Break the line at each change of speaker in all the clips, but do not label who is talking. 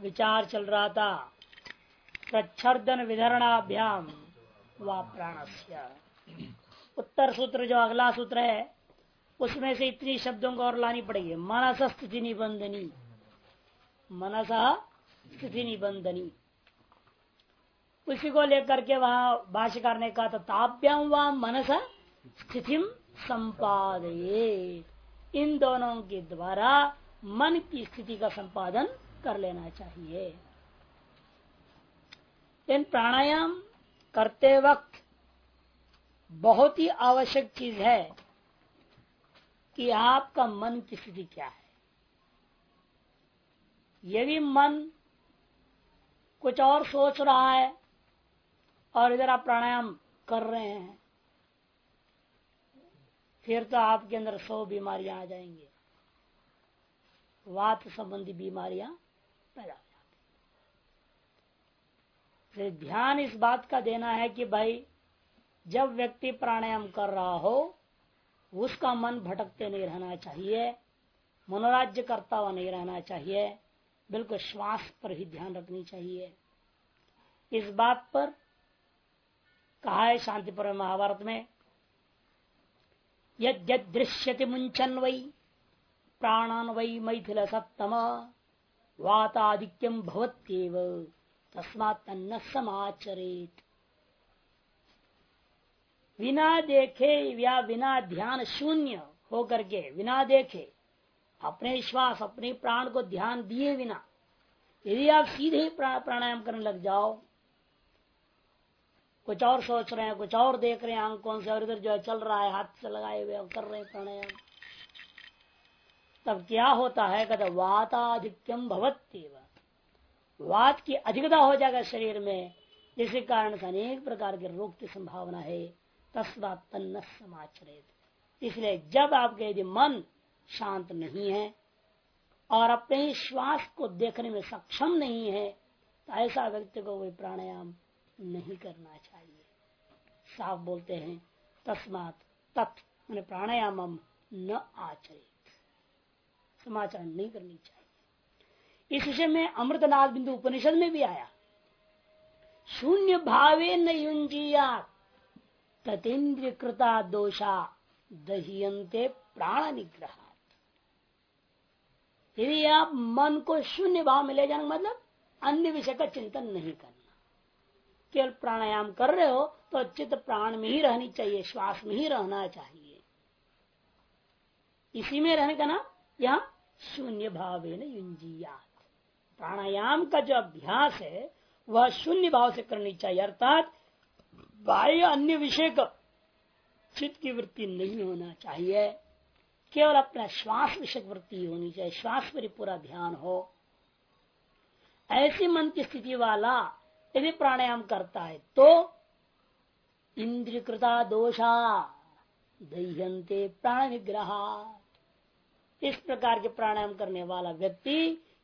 विचार चल रहा था। प्रच्छर्दन विधरणाभ्याम व प्राणस्य। उत्तर सूत्र जो अगला सूत्र है, उसमें से इतनी शब्दों को और लानी पड़ेगी। मनस स्थिति निबंधनी। मनस स्थिति निबंधनी। उसी को लेकर के वहाँ भाष्यकार ने कहा था व मनस स्थिति संपादये इन दोनों के द्वारा मन की स्थिति का संपादन कर लेना चाहिए। इन प्राणायाम करते वक्त बहुत ही आवश्यक चीज़ है कि आपका मन की स्थिति क्या है। यदि मन कुछ और सोच रहा है और इधर आप प्राणायाम कर रहे हैं, फिर तो आपके अंदर सौ बीमारियाँ आ जाएँगी। वात संबंधी बीमारियाँ पैदा हो ध्यान इस बात का देना है कि भाई, जब व्यक्ति प्राणायाम कर रहा हो, उसका मन भटकते नहीं रहना चाहिए, मनोराज्य करता हुआ नहीं रहना चाहिए, बिल्कुल श्वास पर ही ध्यान रखनी चाहिए। इस बात पर कहा है शांतिपुर महाभारत में यद्यदृश्यति मुंचन वही प्राणान वही मैथिल सप्तम। वातादिक्यम भवत्येव। तस्मात न समाचरित। बिना देखे या बिना ध्यान शून्य होकर के बिना देखे, अपने श्वास, अपने प्राण को ध्यान दिए बिना, यदि आप सीधे प्राणायाम करने लग जाओ, कुछ और सोच रहे हैं, कुछ और देख रहे हैं, आँखों से और इधर जो है चल रहा है, हाथ से लगाए हुए कर रहे हैं प्राणायाम। तब क्या होता है? कहते वाताधिक्यम भवत्यव। वात की अधिकता हो जाएगा शरीर में, जिसके कारण से अनेक प्रकार के रोग की संभावना है। तस्वात तन्न समाचरित। इसलिए जब आपके यदि मन शांत नहीं है और अपने ही श्वास को देखने में सक्षम नहीं है तो ऐसा व्यक्ति को कोई प्राणायाम नहीं करना चाहिए। साफ़ बोलते हैं, तस्मात तत् प्राणायाम न आचरित। समाचरण नहीं करनी चाहिए। इस विषय में अमृतनाथ बिंदु उपनिषद में भी आया। शून्य भावे न युंजिया ततेन्द्रिय कृता दोषा दहियंते प्राण निग्रह यदि आप मन को शून्य भाव में ले जाना मतलब अन्य विषय का चिंतन नहीं करना। केवल प्राणायाम कर रहे हो तो चित्त प्राण में ही रहनी चाहिए, श्वास में ही रहना चाहिए। इसी में रहने का ना यहाँ शून्य भाव युंजियात प्राणायाम का जो अभ्यास है, वह शून्य भाव से करनी चाहिए, अर्थात बाह्य अन्य विषय चित्त की वृत्ति नहीं होना चाहिए। केवल अपना श्वास विषय वृत्ति होनी चाहिए, श्वास पर पूरा ध्यान हो। ऐसी मन की स्थिति वाला यदि प्राणायाम करता है तो इंद्रियकृता दोषा दह्यंते प्राण निग्रह इस प्रकार के प्राणायाम करने वाला व्यक्ति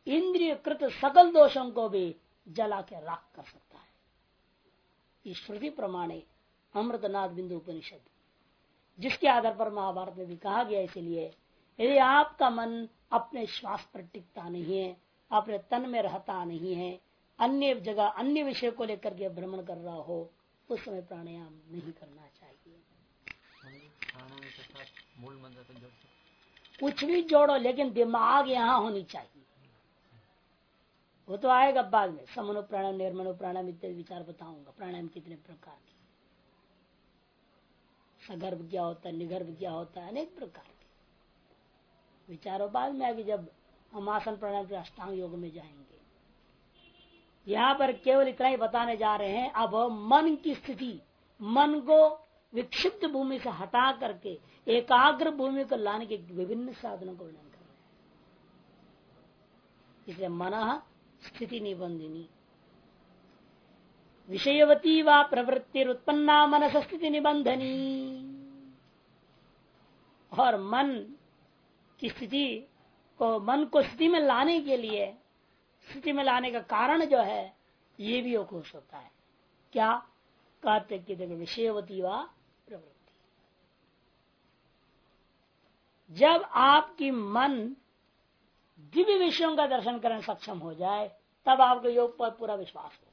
इंद्रिय कृत सकल दोषों को भी जला के राख कर सकता है। श्रुति प्रमाणे अमृतनाथ बिंदु उपनिषद, जिसके आधार पर महाभारत में भी कहा गया इसलिए यदि आपका मन अपने श्वास पर टिकता नहीं है, अपने तन में रहता नहीं है, अन्य जगह, अन्य विषय को लेकर के भ्रमण कर रहा हो, उस समय प्राणायाम नहीं करना चाहिए। मूल मंत्र कुछ भी जोड़ो, लेकिन दिमाग यहाँ होनी चाहिए। वो तो आएगा बाद में। समनो प्राणायाम निर्मनो प्राणायाम इत्यादि विचार बताऊँगा। प्राणायाम कितने प्रकार के। सगर्भ क्या होता है, निगर्भ क्या होता है, अनेक प्रकार के। विचारों बाद में, अभी जब हम आसन प्राणायाम के अष्टांग योग में जाएँगे। यहाँ पर केवल इतना ही बताने जा रहे हैं, अब मन की स्थिति, मन को विक्षिप्त भूमि से हटा करके, एकाग्र भूमि को लाने के विभिन्न साधनों को वर्णन कर इसलिए मन स्थिति निबंधिनी। विषयवती व प्रवृत्ति उत्पन्ना मनस स्थिति निबंधनी। और मन की स्थिति को, मन को स्थिति में लाने के लिए, स्थिति में लाने का कारण जो है, ये भी खुश होता है। क्या? कहते कि देखो विषयवती व प्रवृत्ति जब आपकी मन दिव्य विषयों का दर्शन करने सक्षम हो जाए, तब आपको योग पर पूरा विश्वास होगा।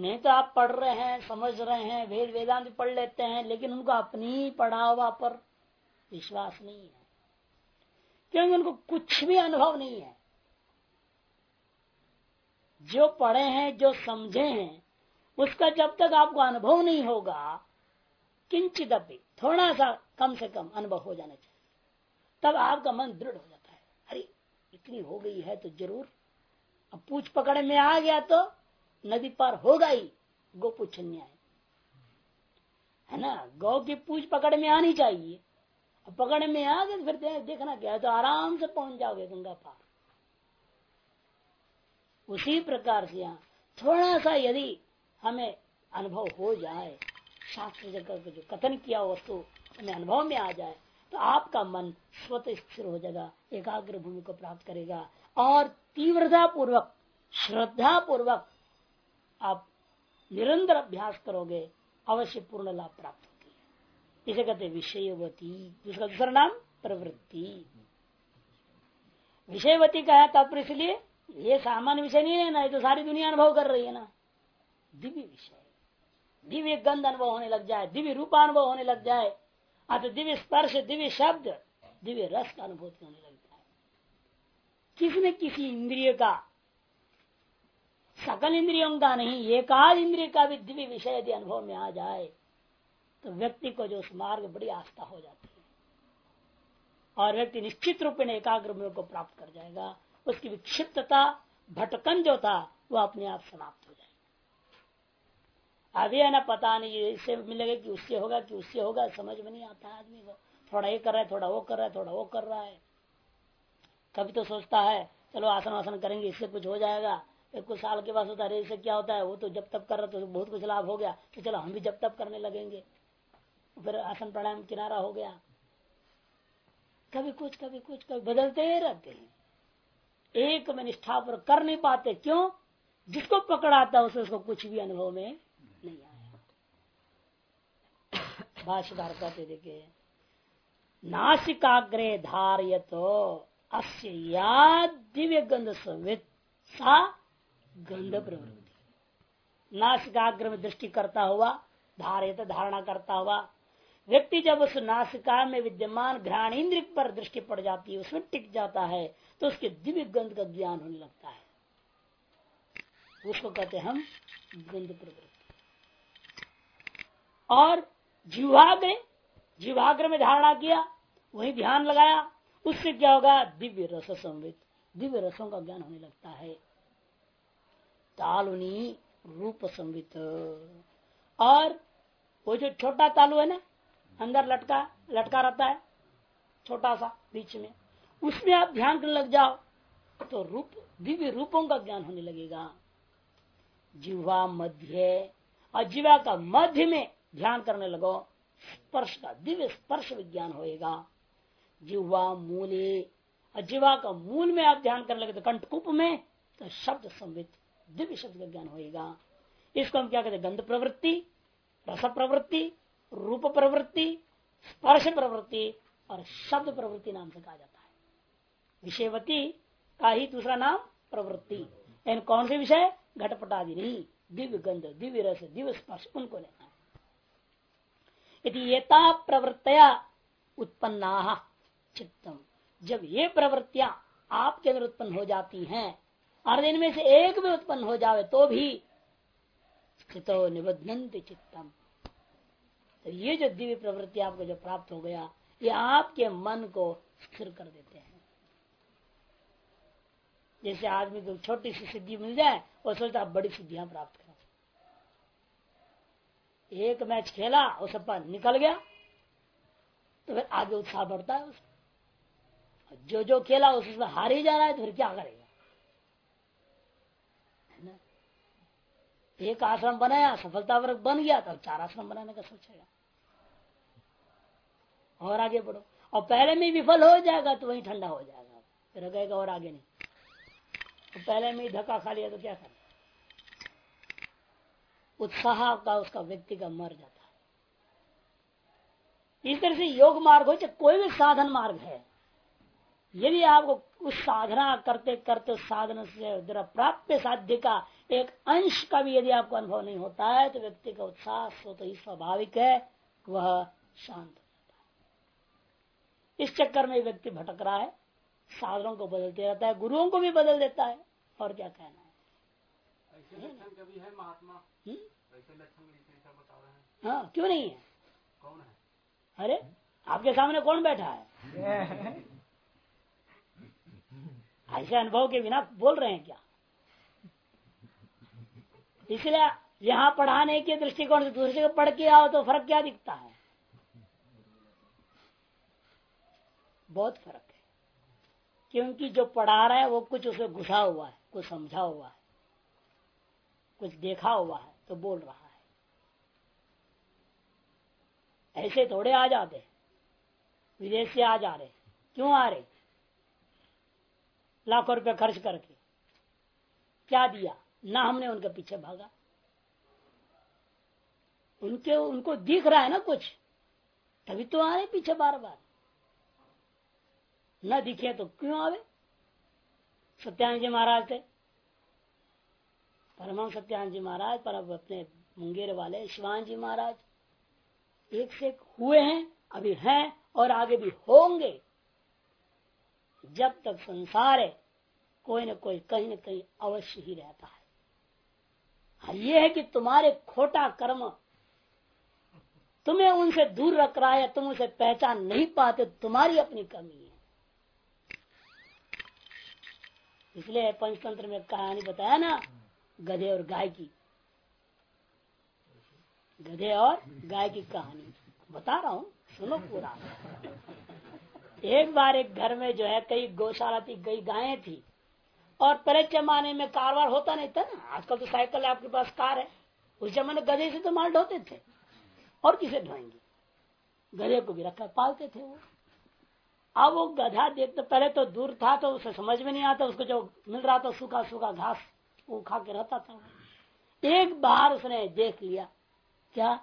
नहीं तो आप पढ़ रहे हैं, समझ रहे हैं, वेद वेदांत पढ़ लेते हैं, लेकिन उनको अपनी पढ़ा हुआ पर विश्वास नहीं है। क्योंकि उनको कुछ भी अनुभव नहीं है। जो पढ़े हैं, जो समझे हैं, उसका जब तक आपको अनुभव नहीं होगा किंचित थोड़ा सा कम से कम अनुभव हो जाना चाहिए। तब आपका मन दृढ़ हो जाता है। अरे, इतनी हो गई है तो ज़रूर। अब पूछ पकड़ में आ गया तो नदी पार होगा ही गो पूछन्याय है ना? गौ की पूछ पकड़ में आनी चाहिए। अब पकड़ में आ गए फिर देखना क्या तो आराम से पहुँच जाओगे गंगा पार। उसी प्रकार से यहाँ थोड़ा सा यदि हमें अनुभव हो जाए शास्त्र जगह जो कथन किया वस्तु हमें अनुभव में आ जाए तो आपका मन स्वतः स्थिर हो जाएगा, एकाग्र भूमि को प्राप्त करेगा और तीव्रता पूर्वक श्रद्धा पूर्वक आप निरंतर अभ्यास करोगे, अवश्य पूर्ण लाभ प्राप्त होती है। इसे कहते विषयवती, जिसका दूसरा नाम प्रवृत्ति। विषयवती का है तात्पर्य इसलिए, ये सामान्य विषय नहीं है ना, ये तो सारी दुनिया अनुभव कर रही है ना। दिव्य विषय। दिव्य गंध अनुभव होने लग जाए, दिव्य रूपानुभव होने लग जाए अत दिव्य स्पर्श, दिव्य शब्द, दिव्य रस का अनुभूति होने लगता है किसने किसी इंद्रिय का? सकल इंद्रियों का नहीं, एकाध इंद्रिय का भी दिव्य विषय यदि अनुभव में आ जाए तो व्यक्ति को जो उस मार्ग बड़ी आस्था हो जाती है। और व्यक्ति निश्चित रूप में एकाग्र को प्राप्त कर जाएगा। उसकी विक्षिप्तता, भटकन जो था वो अपने आप समाप्त हो जाएगा। अभी है ना, पता नहीं, इससे मिलेगा कि उससे होगा, कि उससे होगा, समझ में नहीं आता आदमी को। थोड़ा ये कर रहा है, थोड़ा वो कर रहा है, थोड़ा वो कर रहा है। कभी तो सोचता है, चलो आसन वासन करेंगे, इससे कुछ हो जाएगा। एक कुछ साल के बाद होता है इससे क्या होता है? वो तो जब तब कर रहा तो बहुत कुछ लाभ हो गया। तो चलो, हम भी जब तब करने लगेंगे। फिर आसन प्राणायाम किनारा हो गया। कभी कुछ कभी कुछ, कभी बदलते ही रहते हैं। एक में निष्ठा पर कर नहीं पाते। क्यों? जिसको पकड़ाता उसे उसको कुछ भी अनुभव में नहीं आया भाष्यकार कहते देखे। नासिकाग्रे धार्य तो दिव्य गंध संवित सा गंध प्रवृत्ति। नासिकाग्र में दृष्टि करता हुआ धारित धारणा करता हुआ, व्यक्ति जब उस नासिका में विद्यमान घ्राण इंद्र पर दृष्टि पड़ जाती है, उसमें टिक जाता है तो उसके दिव्य गंध का ज्ञान होने लगता है। उसको कहते हैं हम गंध प्रवृत्ति। और जीवाग्र जीवाग्र में धारणा किया, वही ध्यान लगाया, उससे क्या होगा? दिव्य रस संवित। दिव्य रसों का ज्ञान होने लगता है। तालुनी रूप संवित। और वो जो छोटा तालु है ना, अंदर लटका लटका रहता है, छोटा सा, बीच में, उसमें आप ध्यान करने लग जाओ तो रूप, दिव्य रूपों का ज्ञान होने लगेगा। जिह्वा मध्य, और जीवा का मध्य में ध्यान करने लगो, स्पर्श का दिव्य स्पर्श विज्ञान होएगा। जिह्वा, मूले, और जीवा का मूल में आप ध्यान करने लगे तो कंठकूप में तो शब्द संवित, दिव्य शब्द का ज्ञान होएगा। इसको हम क्या कहते हैं? गंध प्रवृत्ति, रस प्रवृत्ति, रूप प्रवृत्ति, स्पर्श प्रवृत्ति और शब्द प्रवृत्ति नाम से कहा जाता है। विषयवती का ही दूसरा नाम प्रवृत्ति। यानी कौन से विषय? घटपटादि नहीं। दिव्य गंध, दिव्य रस, दिव्य स्पर्श, उनको लेना है। यदि प्रवृत्तया उत्पन्ना, चित्तम। जब ये प्रवृत्तियाँ आपके अंदर उत्पन्न हो जाती हैं, और इनमें से एक भी उत्पन्न हो जावे तो भी स्थितो निबद्धनते चित्तम। तो ये जो दिव्य प्रवृत्ति आपको जो प्राप्त हो गया, ये आपके मन को स्थिर कर देते हैं। जैसे आदमी को छोटी सी सिद्धि मिल जाए, वो सोचता बड़ी सिद्धियाँ प्राप्त एक मैच खेला वो सब निकल गया तो फिर आगे उत्साह बढ़ता है उसका जो जो खेला उसमें हार ही जा रहा है तो फिर क्या करेगा? एक आश्रम बनाया सफलता वर्ग बन गया तो चार आश्रम बनाने का सोचेगा। और आगे बढ़ो। और पहले में विफल हो जाएगा तो वही ठंडा हो जाएगा। फिर गएगा और आगे नहीं। तो पहले में धक्का खा लिया तो क्या कर? उत्साह का उसका व्यक्ति का मर जाता है। इस तरह से योग मार्ग हो चाहे कोई भी साधन मार्ग है यदि आपको उस साधना करते करते साधन से प्राप्त साध्य का एक अंश का भी यदि आपको अनुभव नहीं होता है तो व्यक्ति का उत्साह ही स्वाभाविक है वह शांत हो जाता है। इस चक्कर में व्यक्ति भटक रहा है साधनों को बदलते रहता है गुरुओं को भी बदल देता है और क्या कहना है?
ऐसे कभी है महात्मा? हैं
हाँ क्यों नहीं है?
कौन है?
अरे आपके सामने कौन बैठा है? ऐसे अनुभव के बिना बोल रहे हैं क्या? इसलिए यहाँ पढ़ाने के दृष्टिकोण से दूसरे को पढ़ के आओ तो फ़र्क क्या दिखता है? बहुत फ़र्क है। क्योंकि जो पढ़ा रहा है वो कुछ उसे घुसा हुआ है कुछ समझा हुआ है कुछ देखा हुआ है तो बोल रहा है। ऐसे थोड़े आ जाते। विदेश से आ जा रहे। क्यों आ रहे? लाखों रुपए खर्च करके। क्या दिया? ना हमने उनके पीछे भागा। उनके, उनको दिख रहा है ना कुछ। तभी तो आ रहे पीछे बार बार न दिखे तो क्यों आवे? सत्यानंद जी महाराज थे। परम सत्यानंद जी महाराज, पर अपने मुंगेर वाले शिवान जी महाराज। एक से एक हुए हैं, अभी हैं और आगे भी होंगे। जब तक संसार है, कोई न कोई, कहीं न कहीं अवश्य ही रहता है। ये है कि तुम्हारे खोटा कर्म तुम्हें उनसे दूर रख रहा है, तुम उसे पहचान नहीं पाते, तुम्हारी अपनी कमी है। इसलिए पंचतंत्र में कहानी बताया ना, गधे और गाय की गधे और गाय की कहानी। बता रहा हूँ, सुनो पूरा। एक बार एक घर में जो है कई गौशाला थी, कई गायें थी। और पहले जमाने में कारवार होता नहीं था ना। आजकल तो साइकिल आपके पास कार है। उस जमाने गधे से तो माल ढोते थे। और किसे ढोएँगे? गधे को भी रखा पालते थे वो। अब वो गधा देखते, पहले तो दूर था तो उसे समझ में नहीं आता। उसको जो मिल रहा था सूखा सूखा घास, वो खा के रहता था। एक बार उसने देख लिया क्या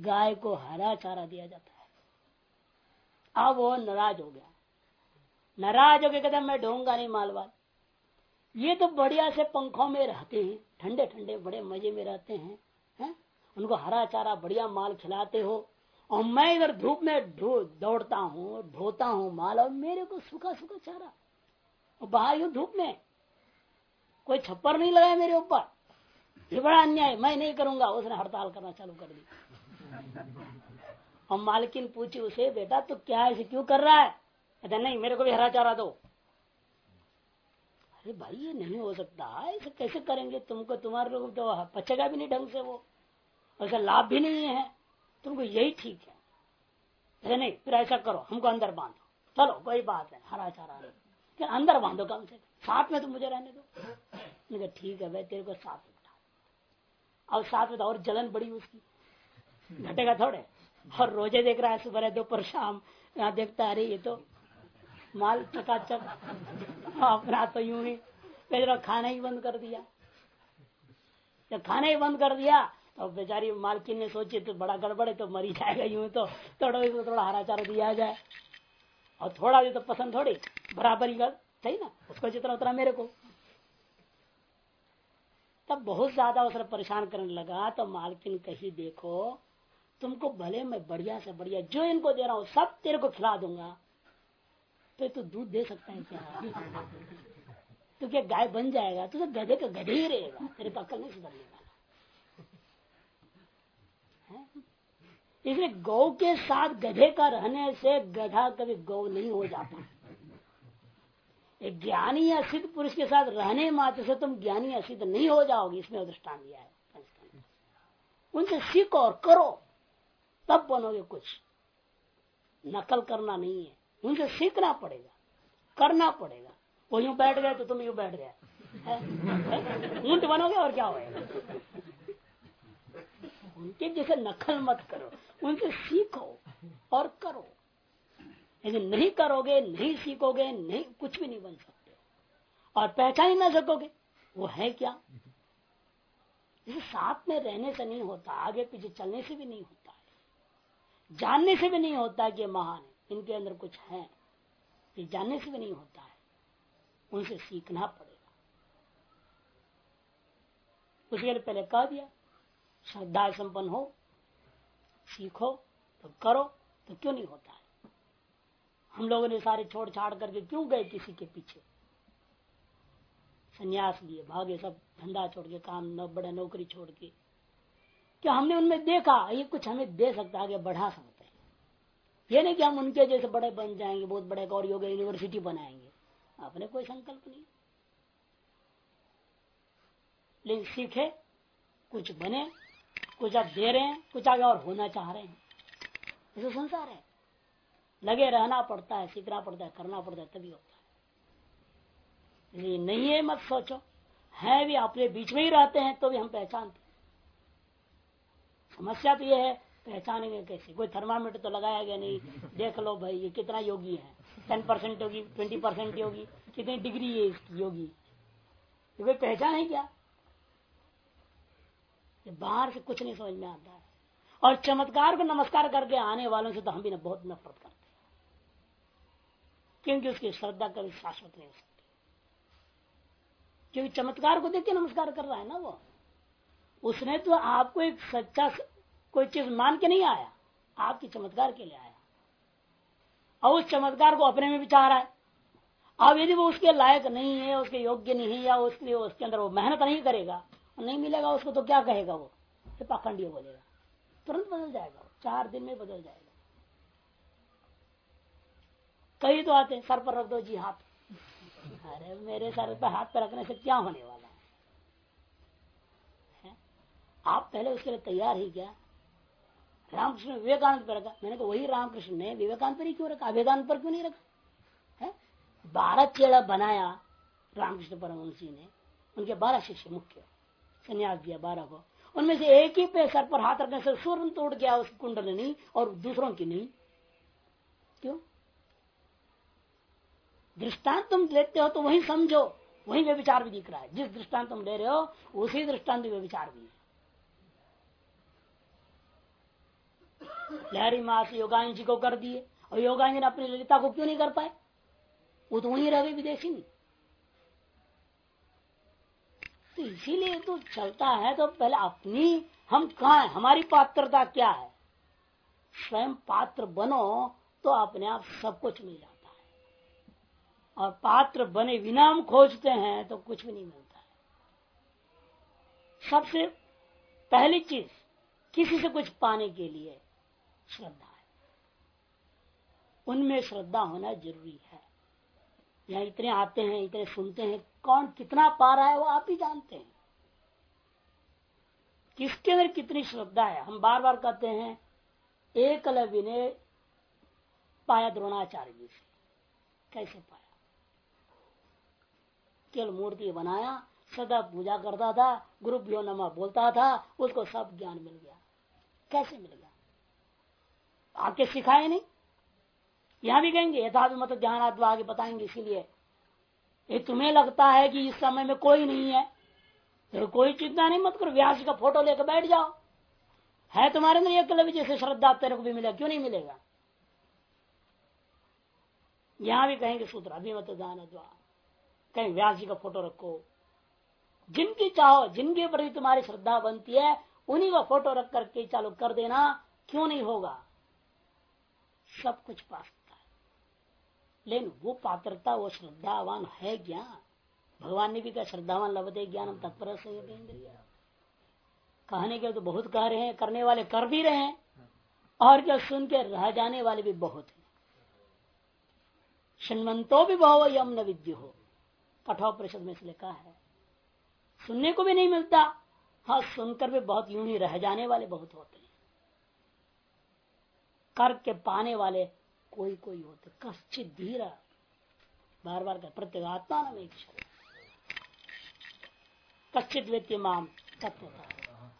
गाय को हरा चारा दिया जाता है? अब वो नाराज़ हो गया। नाराज़ हो गया कहता मैं ढोंगा नहीं मालवाल ये तो बढ़िया से पंखों में रहते हैं ठंडे ठंडे बड़े मज़े में रहते हैं, है? उनको हरा चारा, बढ़िया माल खिलाते हो, और मैं इधर धूप में दौड़ता हूँ, ढोता हूँ माल, और मेरे को सूखा सूखा चारा। और बाहर धूप में, कोई छप्पर नहीं लगाया मेरे ऊपर। ये बड़ा अन्याय, मैं नहीं करूँगा। उसने हड़ताल करना चालू कर दी। और मालकिन पूछी उसे, बेटा, तू तो क्या ऐसे क्यों कर रहा है? कहता, नहीं, मेरे को भी हरा चारा दो। अरे भाई, ये नहीं हो सकता। ऐसे कैसे करेंगे? तुमको तुम्हारे लोग तो पचेगा भी नहीं ढंग से वो। ऐसा लाभ भी नहीं है। तुमको यही ठीक है। अरे नहीं, फिर ऐसा करो, हमको अंदर बांधो। चलो, कोई बात है हरा चारा नहीं अंदर बांधो कम से साथ में तो मुझे रहने दो। ठीक है भाई, तेरे को साथ अब साथ में तो और जलन बड़ी उसकी। घटेगा थोड़े। और रोज़े देख रहा है, सुबह दोपहर, शाम, यहाँ देखता अरे ये तो माल चकाचक अपना तो यूँ ही पहले खाना ही बंद कर दिया। जब खाना ही बंद कर दिया तो बेचारी मालकिन ने सोची तो बड़ा गड़बड़ तो मरी जाएगा यूँ तो। थोड़ा इसको थोड़ा हरा चारा दिया जाए। और थोड़ा भी तो पसंद थोड़ी, बराबर ही कर सही ना? उसको जितना उतना मेरे को। तब बहुत ज़्यादा उसने परेशान करने लगा तो मालकिन कही देखो तुमको भले मैं बढ़िया से बढ़िया जो इनको दे रहा हूँ सब तेरे को खिला दूँगा। तो तू दूध दे सकता है क्या? तो क्या गाय बन जाएगा? तो, तो गधे का गधे ही रहेगा तेरे को अक्ल नहीं सुधरने वाला इसलिए गौ के साथ गधे का रहने से गधा कभी गौ नहीं हो जाता। ज्ञानी या सिद्ध पुरुष के साथ रहने मात्र से तुम ज्ञानी या सिद्ध नहीं हो जाओगे, इसमें दृष्टान दिया है। उनसे सीखो और करो, तब बनोगे कुछ। नकल करना नहीं है। उनसे सीखना पड़ेगा, करना पड़ेगा। वो यूँ बैठ गए तो तुम यूँ बैठ गए। ऊँट बनोगे और क्या होगा उनके जैसे नकल मत करो। उनसे सीखो और करो। यदि नहीं करोगे, नहीं सीखोगे, नहीं, कुछ भी नहीं बन सकते और पहचान ही ना सकोगे। वो है क्या? इसे साथ में रहने से नहीं होता, आगे पीछे चलने से भी नहीं होता है। जानने से भी नहीं होता कि महान है, इनके अंदर कुछ है। ये जानने से भी नहीं होता है। उनसे सीखना पड़ेगा। उसके लिए पहले कह दिया, श्रद्धा संपन्न हो, सीखो तो करो तो क्यों नहीं होता? हम लोगों ने सारे छोड़ छाड़ करके क्यों गए किसी के पीछे? संन्यास लिए, भागे, सब धंधा छोड़ के, काम, न, बड़े नौकरी छोड़ के। क्या हमने उनमें देखा? ये कुछ हमें दे सकता आगे बढ़ा सकते हैं। ये नहीं कि हम उनके जैसे बड़े बन जाएँगे, बहुत बड़े और योगा यूनिवर्सिटी बनाएँगे। अपने कोई संकल्प नहीं। लेकिन सीखे, कुछ बने, कुछ आप दे रहे हैं, कुछ आगे और होना चाह रहे हैं। ऐसे संसार है। लगे रहना पड़ता है, सीखना पड़ता है, करना पड़ता है, तभी होता है। नहीं है, मत सोचो। है भी, अपने बीच में ही रहते हैं तो भी हम पहचानते समस्या तो ये है, पहचानेंगे कैसे? कोई थर्मामीटर तो लगाया गया नहीं। देख लो भाई, ये कितना योगी है। टेन परसेंट होगी ट्वेंटी परसेंट योगी, कितनी डिग्री है इसकी योगी? ये कोई पहचान है क्या? ये बाहर से कुछ नहीं समझ में आता है। और चमत्कार को नमस्कार करके आने वालों से तो हम भी ना बहुत नफरत करते हैं। क्योंकि उसकी श्रद्धा कभी शाश्वत नहीं हो सकती। क्योंकि चमत्कार को देख के नमस्कार कर रहा है ना वो। उसने तो आपको एक सच्चा कोई चीज़ मान के नहीं आया, आपकी चमत्कार के लिए आया। और उस चमत्कार को अपने में भी चाह रहा है। अब यदि वो उसके लायक नहीं है, उसके योग्य नहीं है, या उसके लिए उसके अंदर वो मेहनत नहीं करेगा, नहीं मिलेगा उसको तो क्या कहेगा वो? पाखंडी बोलेगा। तुरंत बदल जाएगा चार दिन में बदल जाएगा। कई तो आते सर पर रख दो जी हाथ। अरे मेरे सर पर हाथ पर रखने से क्या होने वाला है? है? आप पहले उसके लिए तैयार ही क्या? रामकृष्ण विवेकानंद पर रखा। मैंने कहा, वही रामकृष्ण ने विवेकानंद पर ही क्यों रखा? विवेकानंद पर क्यों नहीं रखा? है? बारह चेड़ा बनाया रामकृष्ण परमवंशी ने। उनके बारह शिष्य मुख्य। संन्यास दिया बारह को। उनमें से एक ही पे सर पर हाथ रखने से स्वर्ण तोड़ गया उस कुंडल नहीं और दूसरों की नहीं क्यों दृष्टांत तुम लेते हो तो वही समझो, वही वे विचार भी दिख रहा है। जिस दृष्टांत तुम ले रहे हो, उसी दृष्टांत वे विचार भी है। लहरी मास योगांश जी को कर दिए, और योगांश ने अपनी ललिता को क्यों नहीं कर पाए? वो तो वहीं रह गए विदेशी नहीं तो इसीलिए तो चलता है तो पहले अपनी, हम कहा है? हमारी पात्रता क्या है? स्वयं पात्र बनो तो अपने आप सब कुछ मिल है। और पात्र बने बिना हम खोजते हैं तो कुछ भी नहीं मिलता है। सबसे पहली चीज़, किसी से कुछ पाने के लिए श्रद्धा है। उनमें श्रद्धा होना ज़रूरी है। यहाँ इतने आते हैं, इतने सुनते हैं, कौन कितना पा रहा है वो आप ही जानते हैं। किसके अंदर कितनी श्रद्धा है? हम बार बार कहते हैं एकलव्य ने पाया द्रोणाचार्य जी से। कैसे पाया? केवल मूर्ति बनाया, सदा पूजा करता था, गुरु भ्यो नमा बोलता था, उसको सब ज्ञान मिल गया। कैसे मिल गया? आके सिखाए नहीं? यहाँ भी कहेंगे यथा भी मत ध्यान आगे बताएँगे, इसीलिए। ये तुम्हें लगता है कि इस समय में कोई नहीं है? तो कोई चिंता नहीं, मत करो, व्यास का फ़ोटो लेकर बैठ जाओ। है तुम्हारे अंदर एकलव्य जैसे श्रद्धा तेरे को भी मिलेगा, क्यों नहीं मिलेगा? यहाँ भी कहेंगे, सूत्र, अभिमत दान कहीं व्यास जी का फ़ोटो रखो। जिनकी चाहो, जिनके प्रति तुम्हारी श्रद्धा बनती है, उन्हीं का फ़ोटो रख करके चालू कर देना, क्यों नहीं होगा? सब कुछ पा सकता है लेकिन वो पात्रता, वो श्रद्धावान है क्या? भगवान ने भी कहा, श्रद्धावान लभते ज्ञान तत्पर कहने के तो बहुत कह रहे हैं, करने वाले कर भी रहे हैं, और क्या सुन के रह जाने वाले भी बहुत हैं। शनमंतो भी बहु यम न विद्य हो कठोर परिषद में इसलिए कहा है। सुनने को भी नहीं मिलता। हाँ सुनकर भी बहुत यूँ ही रह जाने वाले बहुत होते हैं। करके पाने वाले कोई कोई होते कश्चित धीरा। बार बार कर प्रत्येगात्मा नाम एक कश्चित व्यक्ति माम, तत्व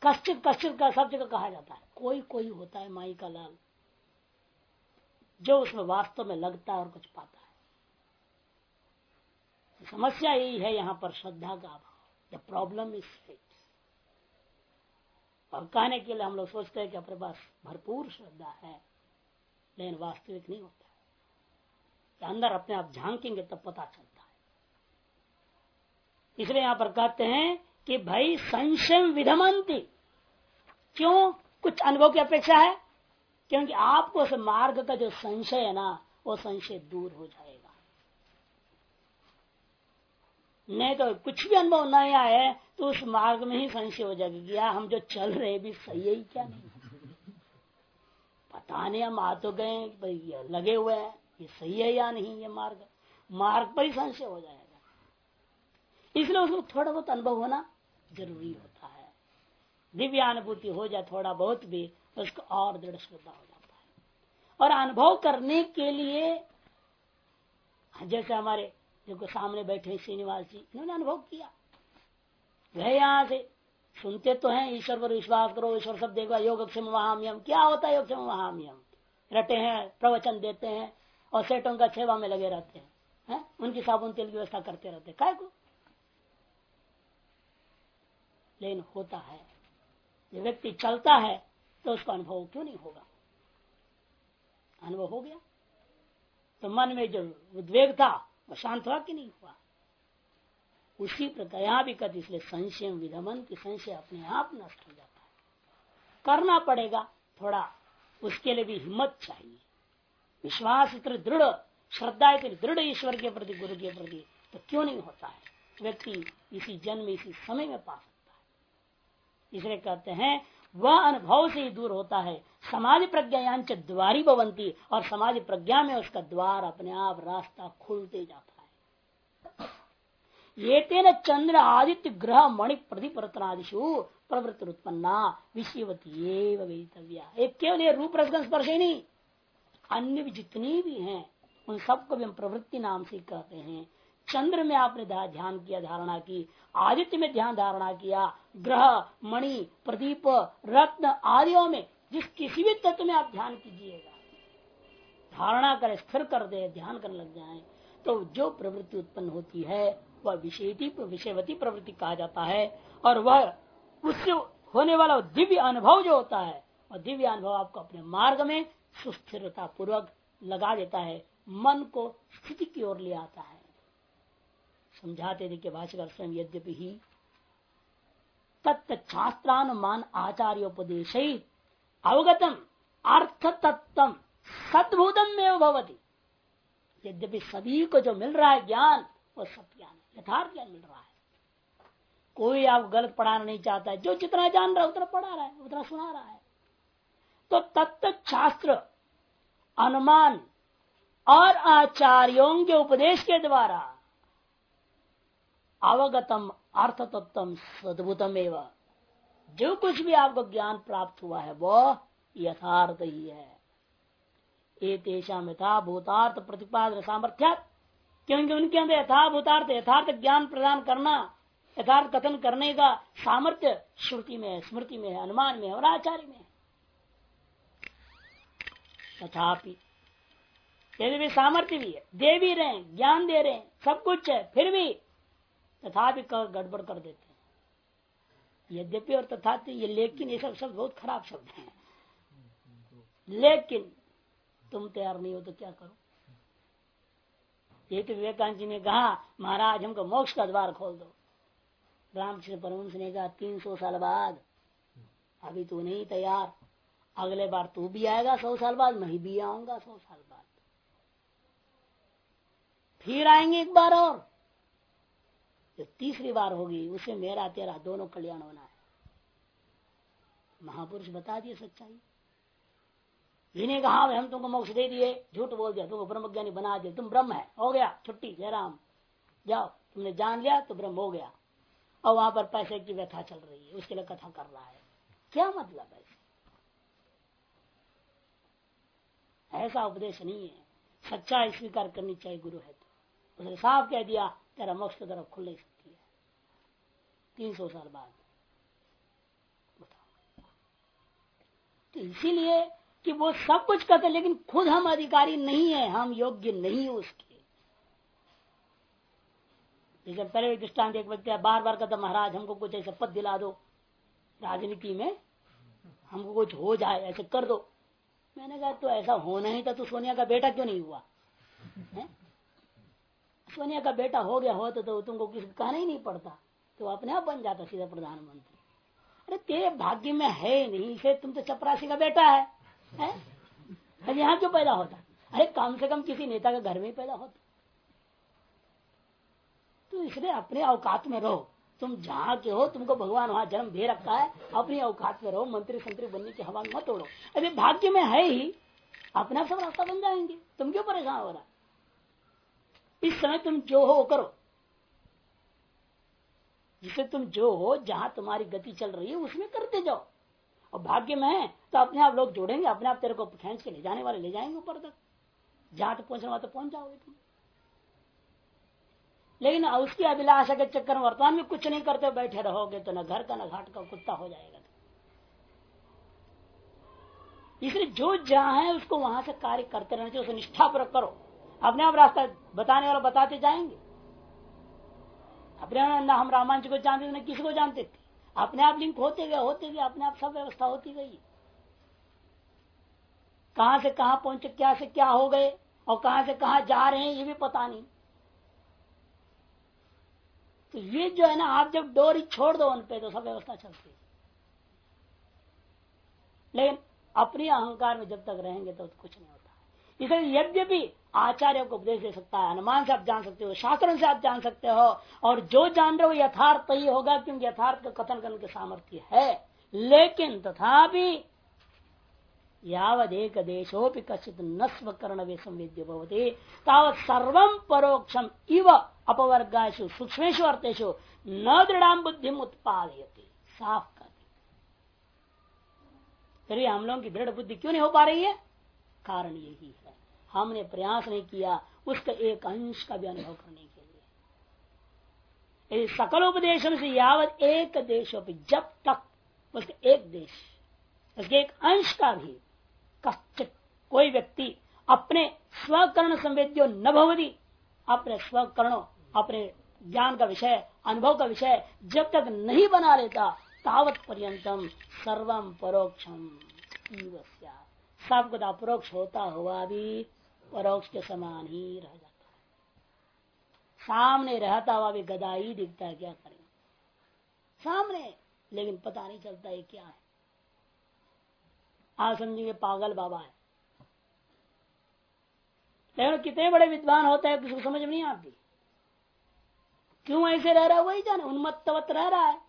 कश्चित कश्चित का सब जगह कहा जाता है। कोई कोई होता है माई का लाल। जो उसमें वास्तव में लगता है और कुछ पाता समस्या यही है यहाँ पर श्रद्धा का अभाव। द प्रॉब्लम इज़ फेथ और कहने के लिए हम लोग सोचते हैं कि अपने पास भरपूर श्रद्धा है, लेकिन वास्तविक नहीं होता। है अंदर अपने आप झांकेंगे तब पता चलता है। इसलिए यहाँ पर कहते हैं कि भाई संशय विधमंती। क्यों? कुछ अनुभव की अपेक्षा है? क्योंकि आपको उस मार्ग का जो संशय है ना, वो संशय दूर हो जाएगा। नहीं तो कुछ भी अनुभव नहीं आए तो उस मार्ग में ही संशय हो जाएगा क्या हम जो चल रहे भी सही है क्या? नहीं पता नहीं, हम आ तो गए लगे हुए हैं, ये सही है या नहीं ये मार्ग? मार्ग पर ही संशय हो जाएगा। इसलिए उसको थोड़ा बहुत अनुभव होना ज़रूरी होता है। दिव्य अनुभूति हो जाए थोड़ा बहुत भी तो उसको और दृढ़ श्रद्धा हो जाता है। और अनुभव करने के लिए, जैसे हमारे जो सामने बैठे श्रीनिवास जी। इन्होंने अनुभव किया। वह यहाँ से, सुनते तो हैं, ईश्वर पर विश्वास करो, ईश्वर सब देखो, योग महाम्यम। क्या होता है योग क्षम महाम्यम? रटे हैं, प्रवचन देते हैं, और सेठों का सेवा में लगे रहते हैं, है? उनकी साबुन तेल की व्यवस्था करते रहते हैं। काय को? लेकिन होता है। जो व्यक्ति चलता है तो उसका अनुभव क्यों नहीं होगा? अनुभव हो गया। तो मन में जो उद्वेग था शांत हुआ कि नहीं हुआ? उसी प्रकार भी कहते इसलिए संशय विधमन की संशय अपने आप नष्ट हो जाता है। करना पड़ेगा थोड़ा, उसके लिए भी हिम्मत चाहिए। विश्वास इतना दृढ़, श्रद्धा इतनी दृढ़ ईश्वर के प्रति, गुरु के प्रति तो क्यों नहीं होता है? व्यक्ति इसी जन्म, इसी समय में पा सकता है। इसलिए कहते हैं वह अनुभव से ही दूर होता है। समाज प्रज्ञायांच द्वारी बवंती और समाज प्रज्ञा में उसका द्वार अपने आप रास्ता खुलते जाता है। ये तेन चंद्र आदित्य ग्रह मणि प्रतिपरतनादिशु प्रवृत्ति उत्पन्ना विषयवती एक केवल ये रूप रसगन स्पर्श ही नहीं, अन्य भी जितनी भी हैं, उन सबको भी हम प्रवृत्ति नाम से कहते हैं। चंद्र में आपने ध्यान किया, धारणा की। आदित्य में ध्यान धारणा किया। ग्रह, मणि, प्रदीप, रत्न आदियों में जिस किसी भी तत्व में आप ध्यान कीजिएगा। धारणा कर, स्थिर कर दे, ध्यान करने लग जाए। तो जो प्रवृत्ति उत्पन्न होती है, वह विषयती विषयवती प्रवृत्ति कहा जाता है। और वह उससे होने वाला दिव्य अनुभव जो होता है, वह दिव्य अनुभव आपको अपने मार्ग में सुस्थिरता पूर्वक लगा देता है। मन को स्थिति की ओर ले आता है। समझाते थे कि भाषकर स्वयं यद्यपि ही तत्शास्त्रानुमान आचार्योपदेश अवगतम अर्थ तत्व सद्भूतम में भवती। यद्यपि सभी को जो मिल रहा है ज्ञान, वो सब ज्ञान है, यथार्थ ज्ञान मिल रहा है। कोई आप गलत पढ़ाना नहीं चाहता है, जो जितना जान रहा है, उतना पढ़ा रहा है, उतना सुना रहा है। तो तत्व शास्त्र अनुमान और आचार्यों के उपदेश के द्वारा अवगतम अर्थ तत्व सदभुतम एवं जो कुछ भी आपको ज्ञान प्राप्त हुआ है, वो यथार्थ ही है। तेषा यथा भूतार्थ प्रतिपादन सामर्थ्या। क्योंकि उनके अंदर यथा भूतार्थ, यथार्थ ज्ञान प्रदान करना, यथार्थ कथन करने का सामर्थ्य श्रुति में है, स्मृति में है, अनुमान में है और आचार्य में है। तथापि, यदि भी सामर्थ्य भी है, दे भी रहे ज्ञान दे रहे सब कुछ है, फिर भी तथापि गड़बड़ कर देते हैं। यद्यपि और तथा ये लेकिन ये सब शब्द बहुत खराब शब्द हैं। लेकिन तुम तैयार नहीं हो तो क्या करो? ये तो विवेकानंद जी ने कहा, महाराज, हमको मोक्ष का द्वार खोल दो। रामकृष्ण परमंश ने कहा, तीन सौ साल बाद अभी तू नहीं तैयार। अगले बार तू भी आएगा सौ साल बाद, मैं भी आऊँगा सौ साल बाद। फिर आएँगे एक बार और। जो तीसरी बार होगी, उसे मेरा, तेरा दोनों कल्याण होना है। महापुरुष बता दिए सच्चाई। जिन्हें कहा हम तुमको मोक्ष दे दिए। झूठ बोल दिया, तुमको ब्रह्म ज्ञानी बना दिया। तुम ब्रह्म है। हो गया, छुट्टी जयराम जाओ, तुमने जान लिया तो ब्रह्म हो गया। और वहाँ पर पैसे की व्यथा चल रही है, उसके लिए कथा कर रहा है। क्या मतलब है ऐसा उपदेश नहीं है। सच्चा स्वीकार करनी चाहिए, गुरु है तो। उसने साफ़ कह दिया तेरा मोक्ष की तरफ़ खुल सकती है। तीन सौ साल बाद। तो इसीलिए कि वो सब कुछ कहते लेकिन खुद हम अधिकारी नहीं है, हम योग्य नहीं उसके। जैसे पहले दृष्टांत एक व्यक्ति बार बार कहता महाराज, हमको कुछ ऐसा पद दिला दो। राजनीति में हमको कुछ हो जाए, ऐसे कर दो। मैंने कहा तो ऐसा होना ही था तो सोनिया का बेटा क्यों नहीं हुआ? है? सोनिया का बेटा हो गया हो तो, तुमको किसी कहना ही नहीं पड़ता। तो अपने आप बन जाता सीधा प्रधानमंत्री। अरे तेरे भाग्य में है नहीं इसे तुम तो चपरासी का बेटा है, है? अरे यहाँ क्यों पैदा होता? अरे कम से कम किसी नेता के घर में ही पैदा होता। तो इसलिए अपने अवकात में रहो। तुम जहाँ के हो तुमको भगवान वहाँ जन्म दे रखा है अपनी अवकात में रहो मंत्री संतरी बनने की हवा मत तोड़ो। अरे भाग्य में है ही अपना सब रास्ता बन जाएँगे। तुम क्यों परेशान हो रहा? इस समय तुम जो हो करो। जिसे तुम जो हो, जहाँ तुम्हारी गति चल रही है, उसमें करते जाओ। और भाग्य में है तो अपने आप लोग जोड़ेंगे, अपने आप तेरे को खेच के ले जाने वाले ले जाएँगे ऊपर तक। जहाँ तक पहुँचने वाला तो पहुँच जाओगे तुम। लेकिन उसकी अभिलाषा के चक्कर में वर्तमान में कुछ नहीं करते, बैठे रहोगे तो न घर का, न घाट का कुत्ता हो जाएगा। इसलिए जो जहाँ है, उसको वहाँ से कार्य करते रहना चाहिए, उसे निष्ठापूर्वक करो। अपने आप रास्ता बताने वाला बताते जाएँगे। अपने न हम रामायण को जानते थे किसी को जानते। थे अपने आप लिंक होते गए होते गए, अपने आप सब व्यवस्था होती गई। कहाँ से कहाँ पहुँचे, क्या से क्या हो गए, और कहाँ से कहाँ जा रहे हैं, ये भी पता नहीं। तो ये जो है ना, आप जब डोरी छोड़ दो उन पे तो सब व्यवस्था चलती है। लेकिन अपने अहंकार में जब तक रहेंगे तो कुछ नहीं होता। इसलिए यद्यपि आचार्य को उपदेश दे सकता है अनुमान से आप जान सकते हो, शास्त्रों से आप जान सकते हो, और जो जान रहे हो यथार्थ ही होगा, क्योंकि यथार्थ का कथन करने के सामर्थ्य है। लेकिन तथापि यावदेक देशोपि कचित नस्व कर्ण वे संवेद्य भवते। तावत सर्वम परोक्षम इव अपवर्गाशु सूक्ष्मेशु अर्थेशु न दृढ़ बुद्धि उत्पादयती। साफ़ कर। हम लोगों की दृढ़ बुद्धि क्यों नहीं हो पा रही है? कारण यही है। हमने प्रयास नहीं किया उसका एक अंश का भी अनुभव करने के लिए। सकल उपदेशों से यावत एक देशों जब तक उसका एक देश, उसके एक अंश का भी कश्चित कोई व्यक्ति अपने स्वकर्ण संवेद्यो न भवती अपने स्वकर्णों, अपने ज्ञान का विषय, अनुभव का विषय जब तक नहीं बना लेता तावत पर्यंतम सर्वम परोक्षम सब कुछ अपरोक्ष होता हुआ भी परोक्ष के समान ही रह जाता है। सामने रहता हुआ भी गदा ही दिखता है, क्या करें? सामने, लेकिन पता नहीं चलता है क्या है। आप समझेंगे पागल बाबा है। लेकिन कितने बड़े विद्वान होते हैं किसी को समझ नहीं आती। क्यों ऐसे रह रहा है? वही जाने, उन्मत्तवत रह रहा है।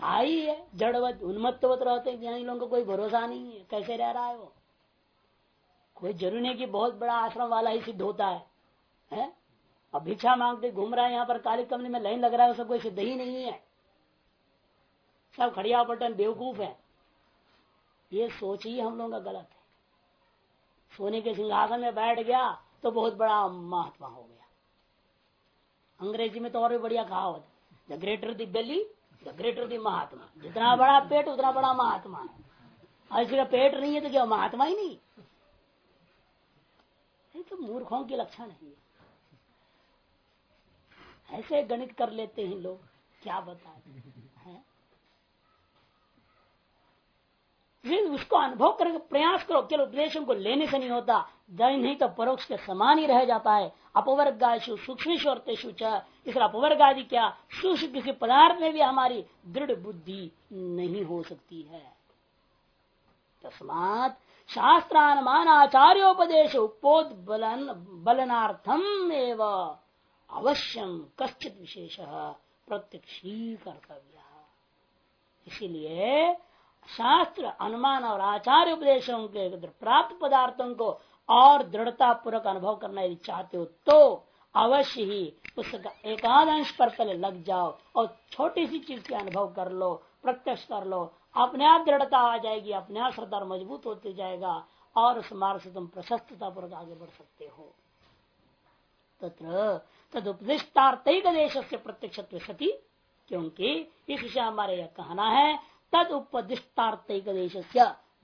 का ही है जड़वत उन्मत्तवत रहते ज्ञानी लोगों का कोई भरोसा नहीं है। कैसे रह रहा है वो? कोई ज़रूरी नहीं कि बहुत बड़ा आश्रम वाला ही सिद्ध होता है, है? अब भिक्षा मांगते घूम रहा है यहाँ पर काली कमरे में लाइन लग रहा है सब कोई सिद्ध ही नहीं है। सब खड़िया पटन बेवकूफ़ है। ये सोच ही हम लोगों का गलत है। सोने के सिंहासन में बैठ गया तो बहुत बड़ा महात्मा हो गया। अंग्रेज़ी में तो और भी बढ़िया कहावत the greater the the greater the Mahatma जितना बड़ा पेट, उतना बड़ा महात्मा। है ऐसे का पेट नहीं है तो क्या महात्मा ही नहीं? ये तो मूर्खों के लक्षण है। ऐसे गणित कर लेते हैं लोग, क्या बताए उसको अनुभव करके प्रयास करो। केवल उपदेशों को लेने से नहीं होता। दही नहीं तो परोक्ष के समान ही रह जाता है। अपवर्गाशु सूक्ष्म इसलिए अपवर्ग आदि क्या? सूक्ष्म किसी पदार्थ में भी हमारी दृढ़ बुद्धि नहीं हो सकती है। तस्मात शास्त्रानुमान आचार्योपदेश उपोदन बलनार्थम एवं अवश्यम कश्चित विशेष प्रत्यक्षी कर्तव्य इसीलिए शास्त्र अनुमान और आचार्य उपदेशों के प्राप्त पदार्थों को और दृढ़ता पूर्वक अनुभव करना यदि चाहते हो तो अवश्य ही उसका एकादश पर पहले लग जाओ और छोटी सी चीज़ के अनुभव कर लो, प्रत्यक्ष कर लो। अपने आप दृढ़ता आ जाएगी, अपने आप श्रद्धा मज़बूत होते जाएगा और उस मार्ग से तुम प्रशस्तता पूर्वक आगे बढ़ सकते हो। तत्र तदुपदिष्टार्थिक देश से प्रत्यक्ष सती, क्योंकि इस विषय हमारे यह कहना है तद उपदिष्टार्थिक देश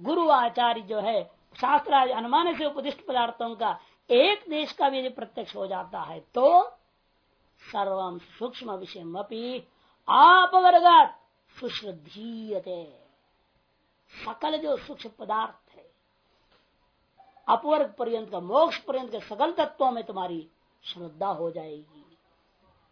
गुरु आचार्य जो है शास्त्र अनुमान से उपदिष्ट पदार्थों का एक देश का भी यदि प्रत्यक्ष हो जाता है तो सर्वम सूक्ष्म विषय आप वर्गात सुश्रद्धीयते सकल जो सूक्ष्म पदार्थ है, अपवर्ग पर्यंत का, मोक्ष पर्यंत के सकल तत्वों में तुम्हारी श्रद्धा हो जाएगी।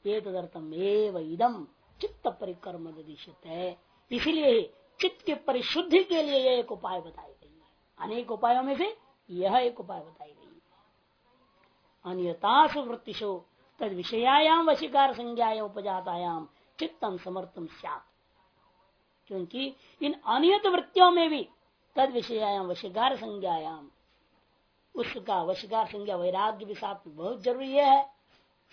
ये तदर्थम एव इदम चित्त परिक्रम दिशित है इसीलिए चित्त की परिशुद्धि के लिए यह एक उपाय बताई गई है। अनेक उपायों में से यह एक उपाय बताई गई अन्यतासु वृत्तिशो तद विषयायाम वशिकार संज्ञायाम उपजातायाम चित्तम समर्थम सात क्योंकि इन अनियत वृत्तियों में भी तद विषयायाम वशिकार संज्ञायाम उसका वशिकार संज्ञा वैराग्य भी साथ बहुत ज़रूरी है।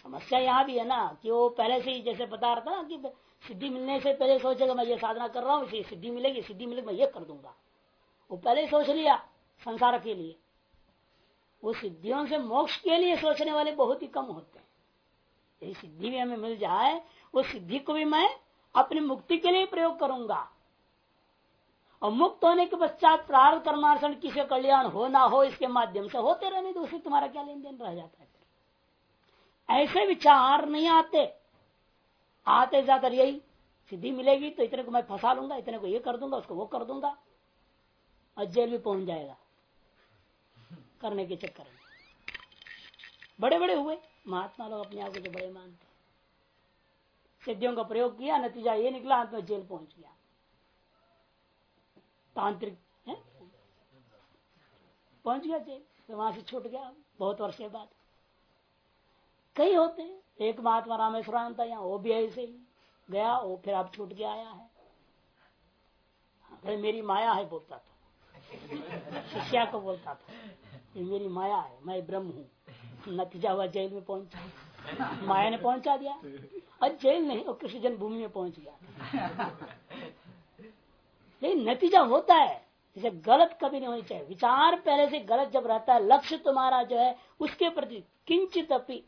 समस्या यहाँ भी है ना कि वो पहले से ही जैसे बता रहा था ना कि सिद्धि मिलने से पहले सोचेगा, मैं ये साधना कर रहा हूँ, इसे सिद्धि मिलेगी सिद्धि मिलेगी, मैं ये कर दूँगा। वो पहले सोच लिया संसार के लिए। वो सिद्धियों से मोक्ष के लिए सोचने वाले बहुत ही कम होते हैं। यही सिद्धि भी हमें मिल जाए, वो सिद्धि को भी मैं अपनी मुक्ति के लिए प्रयोग करूँगा। और मुक्त होने के पश्चात प्रार्थ कर्मार्षण किसी कल्याण हो ना हो, इसके माध्यम से होते रहने तो उसे तुम्हारा क्या लेन देन रह जाता है ऐसे विचार नहीं आते। आते जाकर यही सिद्धि मिलेगी तो इतने को मैं फंसा लूँगा, इतने को ये कर दूँगा, उसको वो कर दूँगा, और जेल भी पहुँच जाएगा। करने के चक्कर में। बड़े बड़े हुए। महात्मा लोग अपने आप को जो बड़े मानते सिद्धियों का प्रयोग किया, नतीजा ये निकला, अंत में जेल पहुँच गया। तांत्रिक, है? पहुँच गया जेल। तो वहाँ से छूट गया। बहुत वर्ष के बाद। कई होते हैं। एक महात्मा रामेश्वरान था यहाँ, वो भी ऐसे ही गया, वो फिर अब छूट के आया है। फिर मेरी माया है, बोलता था। शिष्या को बोलता था। ये मेरी माया है, मैं ब्रह्म हूँ। नतीजा हुआ जेल में पहुँचा। माया ने पहुँचा दिया। और जेल नहीं और कृष्ण जन्मभूमि में पहुँच गया। लेकिन नतीजा होता है, जैसे गलत कभी नहीं होनी चाहिए। विचार पहले से गलत जब रहता है, लक्ष्य तुम्हारा जो है, उसके प्रति किंचित अपनी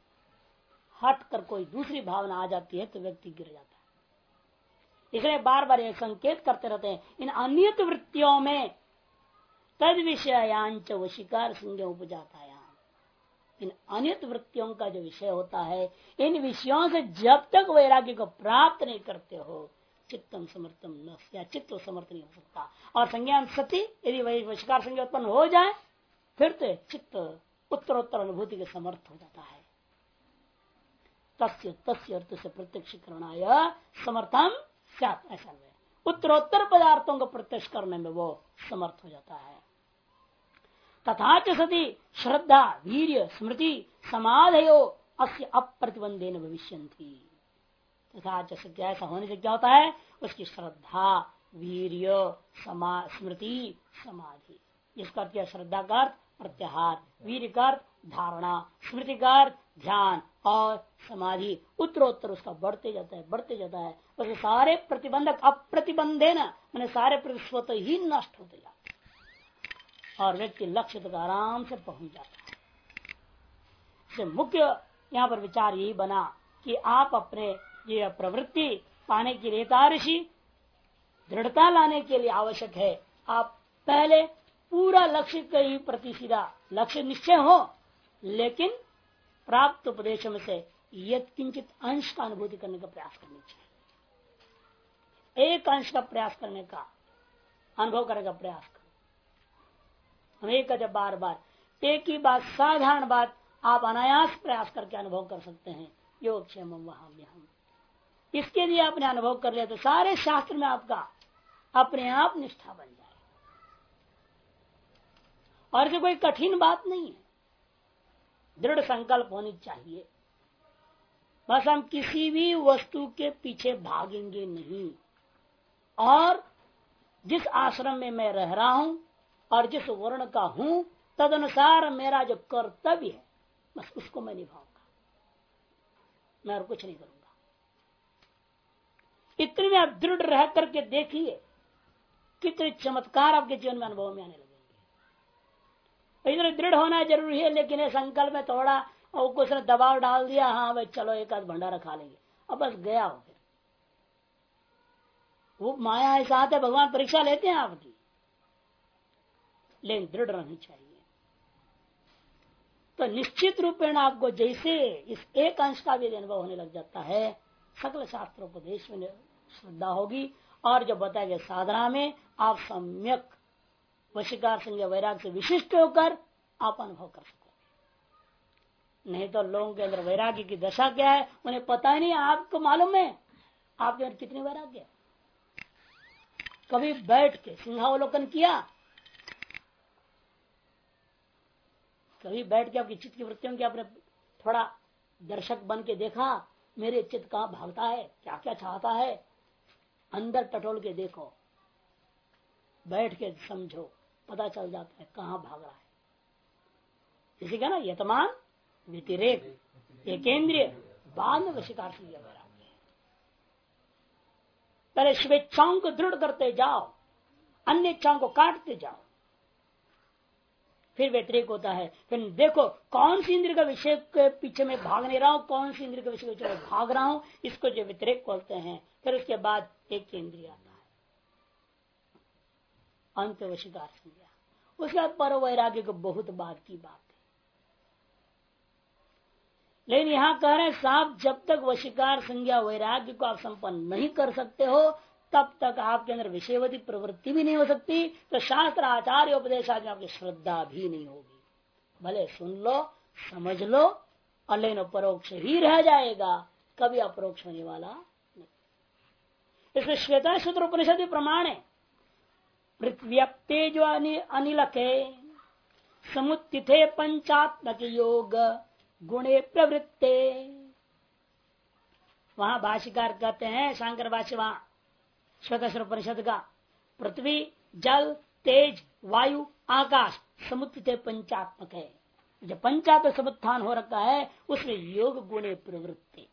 हट कर कोई दूसरी भावना आ जाती है तो व्यक्ति गिर जाता है। इसलिए बार बार ये संकेत करते रहते हैं, इन अनियत वृत्तियों में तद विषयांच वशिकार संज्ञा उपजातायाम इन अनियत वृत्तियों का जो विषय होता है, इन विषयों से जब तक वैराग्य को प्राप्त नहीं करते हो, चित्तम समर्थम न चित्त समर्थ नहीं हो सकता। और संज्ञान सती, यदि वशिकार संज्ञा उत्पन्न हो जाए, फिर तो चित्त उत्तरोत्तर अनुभूति के समर्थ हो जाता है। तस्य तस्य अर्थ से प्रत्यक्ष करणाय समर्थम ऐसा उत्तरोत्तर पदार्थों को प्रत्यक्ष करने में वो समर्थ हो जाता है। तथा सती श्रद्धा वीर स्मृति, समाधयो अस्य अप्रतिबंधे न भविष्य तथा क्या ऐसा होने से क्या होता है? उसकी श्रद्धा वीर समा, स्मृति, समाधि। अर्थ श्रद्धा का अर्थ प्रत्याहार वीर का अर्थ धारणा, स्मृति का ध्यान और समाधि। उत्तरोत्तर उसका बढ़ते जाता है, बढ़ते जाता है। बस सारे प्रतिबंधक अप्रतिबंधे न, मैंने सारे स्वत ही नष्ट होते जाते और व्यक्ति लक्ष्य तक आराम से पहुँच जाता है। मुख्य यहाँ पर विचार यही बना कि आप अपने ये प्रवृत्ति पाने के लिए तारशी दृढ़ता लाने के लिए आवश्यक है। आप पहले पूरा लक्ष्य के ही प्रति सीधा, लक्ष्य निश्चय हो, लेकिन प्राप्त उपदेश में से यद किंचित अंश का अनुभूति करने का प्रयास करनी चाहिए। एक अंश का प्रयास करने का, अनुभव करने का प्रयास करो। हम एक बार बार एक ही बात, साधारण बात, आप अनायास प्रयास करके अनुभव कर सकते हैं। योगक्षेम वहाँ इसके लिए आपने अनुभव कर लिया तो सारे शास्त्र में आपका अपने आप निष्ठा बन जाए। और इसे कोई कठिन बात नहीं है। दृढ़ संकल्प होनी चाहिए। बस हम किसी भी वस्तु के पीछे भागेंगे नहीं। और जिस आश्रम में मैं रह रहा हूँ और जिस वर्ण का हूँ, तदनुसार मेरा जो कर्तव्य है, बस उसको मैं निभाऊँगा। मैं और कुछ नहीं करूँगा। इतने में आप दृढ़ रह करके देखिए, कितने चमत्कार आपके जीवन में अनुभव में आने लगे इधर दृढ़ होना ज़रूरी है, लेकिन संकल्प में थोड़ा और कुछ ने दबाव डाल दिया हाँ भाई, चलो, एक आध भंडारा खा लेंगे। अब बस गया हो फिर। वो माया ऐसा है, भगवान परीक्षा लेते हैं आपकी। लेकिन दृढ़ रहनी चाहिए। तो निश्चित रूपेण आपको जैसे इस एक अंश का भी अनुभव होने लग जाता है, सकल शास्त्रोपदेश में श्रद्धा होगी, और जो बताया गया साधना में आप सम्यक वशिकार संज्ञा वैराग से विशिष्ट होकर आप अनुभव कर सको नहीं तो लोगों के अंदर वैराग्य की दशा क्या है, उन्हें पता ही नहीं, आपको मालूम है। आपके अंदर कितने वैराग्य है। कभी बैठ के सिंहावलोकन किया, कभी बैठ के आपकी चित्त की वृत्तियों की आपने थोड़ा दर्शक बन के देखा, मेरे चित्त कहा भागता है क्या क्या चाहता है, अंदर टटोल के देखो, बैठ के समझो। पता चल जाता है कहाँ भाग रहा है। इसी का ना यतमान व्यतिरेक, एकेंद्रिय, बाद में वशिकार पहले स्वेच्छाओं को दृढ़ करते जाओ अन्य इच्छाओं को काटते जाओ। फिर व्यतिरिक होता है। फिर देखो कौन सी इंद्र का विषय के पीछे में भाग नहीं रहा हूँ, कौन सी इंद्र के विषय के पीछे भाग रहा हूँ, इसको जो व्यतिरिक बोलते हैं। फिर उसके बाद एक इंद्रिय आता अंत वशिकार संज्ञा उसके बाद पर वैराग्य को बहुत बात की बात है। लेकिन यहाँ कह रहे हैं, साहब, जब तक वशिकार संज्ञा वैराग्य को आप संपन्न नहीं कर सकते हो, तब तक आपके अंदर विषयवती प्रवृत्ति भी नहीं हो सकती तो शास्त्र आचार्य उपदेश आदि आपकी श्रद्धा भी नहीं होगी। भले सुन लो, समझ लो और लेकिन परोक्ष ही रह जाएगा, कभी अपरोक्ष होने वाला नहीं। इसमें श्वेता सूत्र उपनिषद प्रमाण है। पृथ्व्यप्ते जो अनिल के समुत्थे पंचात्मक योग, गुणे प्रवृत्ते। वहाँ भाष्यकार कहते हैं, शंकर भाष्य वहाँ स्वतः परिषद का, पृथ्वी, जल, तेज, वायु, आकाश समुद्र पंचात्मक। है जो पंचात्म समुत्थान हो रखा है, उसमें योग, गुणे प्रवृत्ति।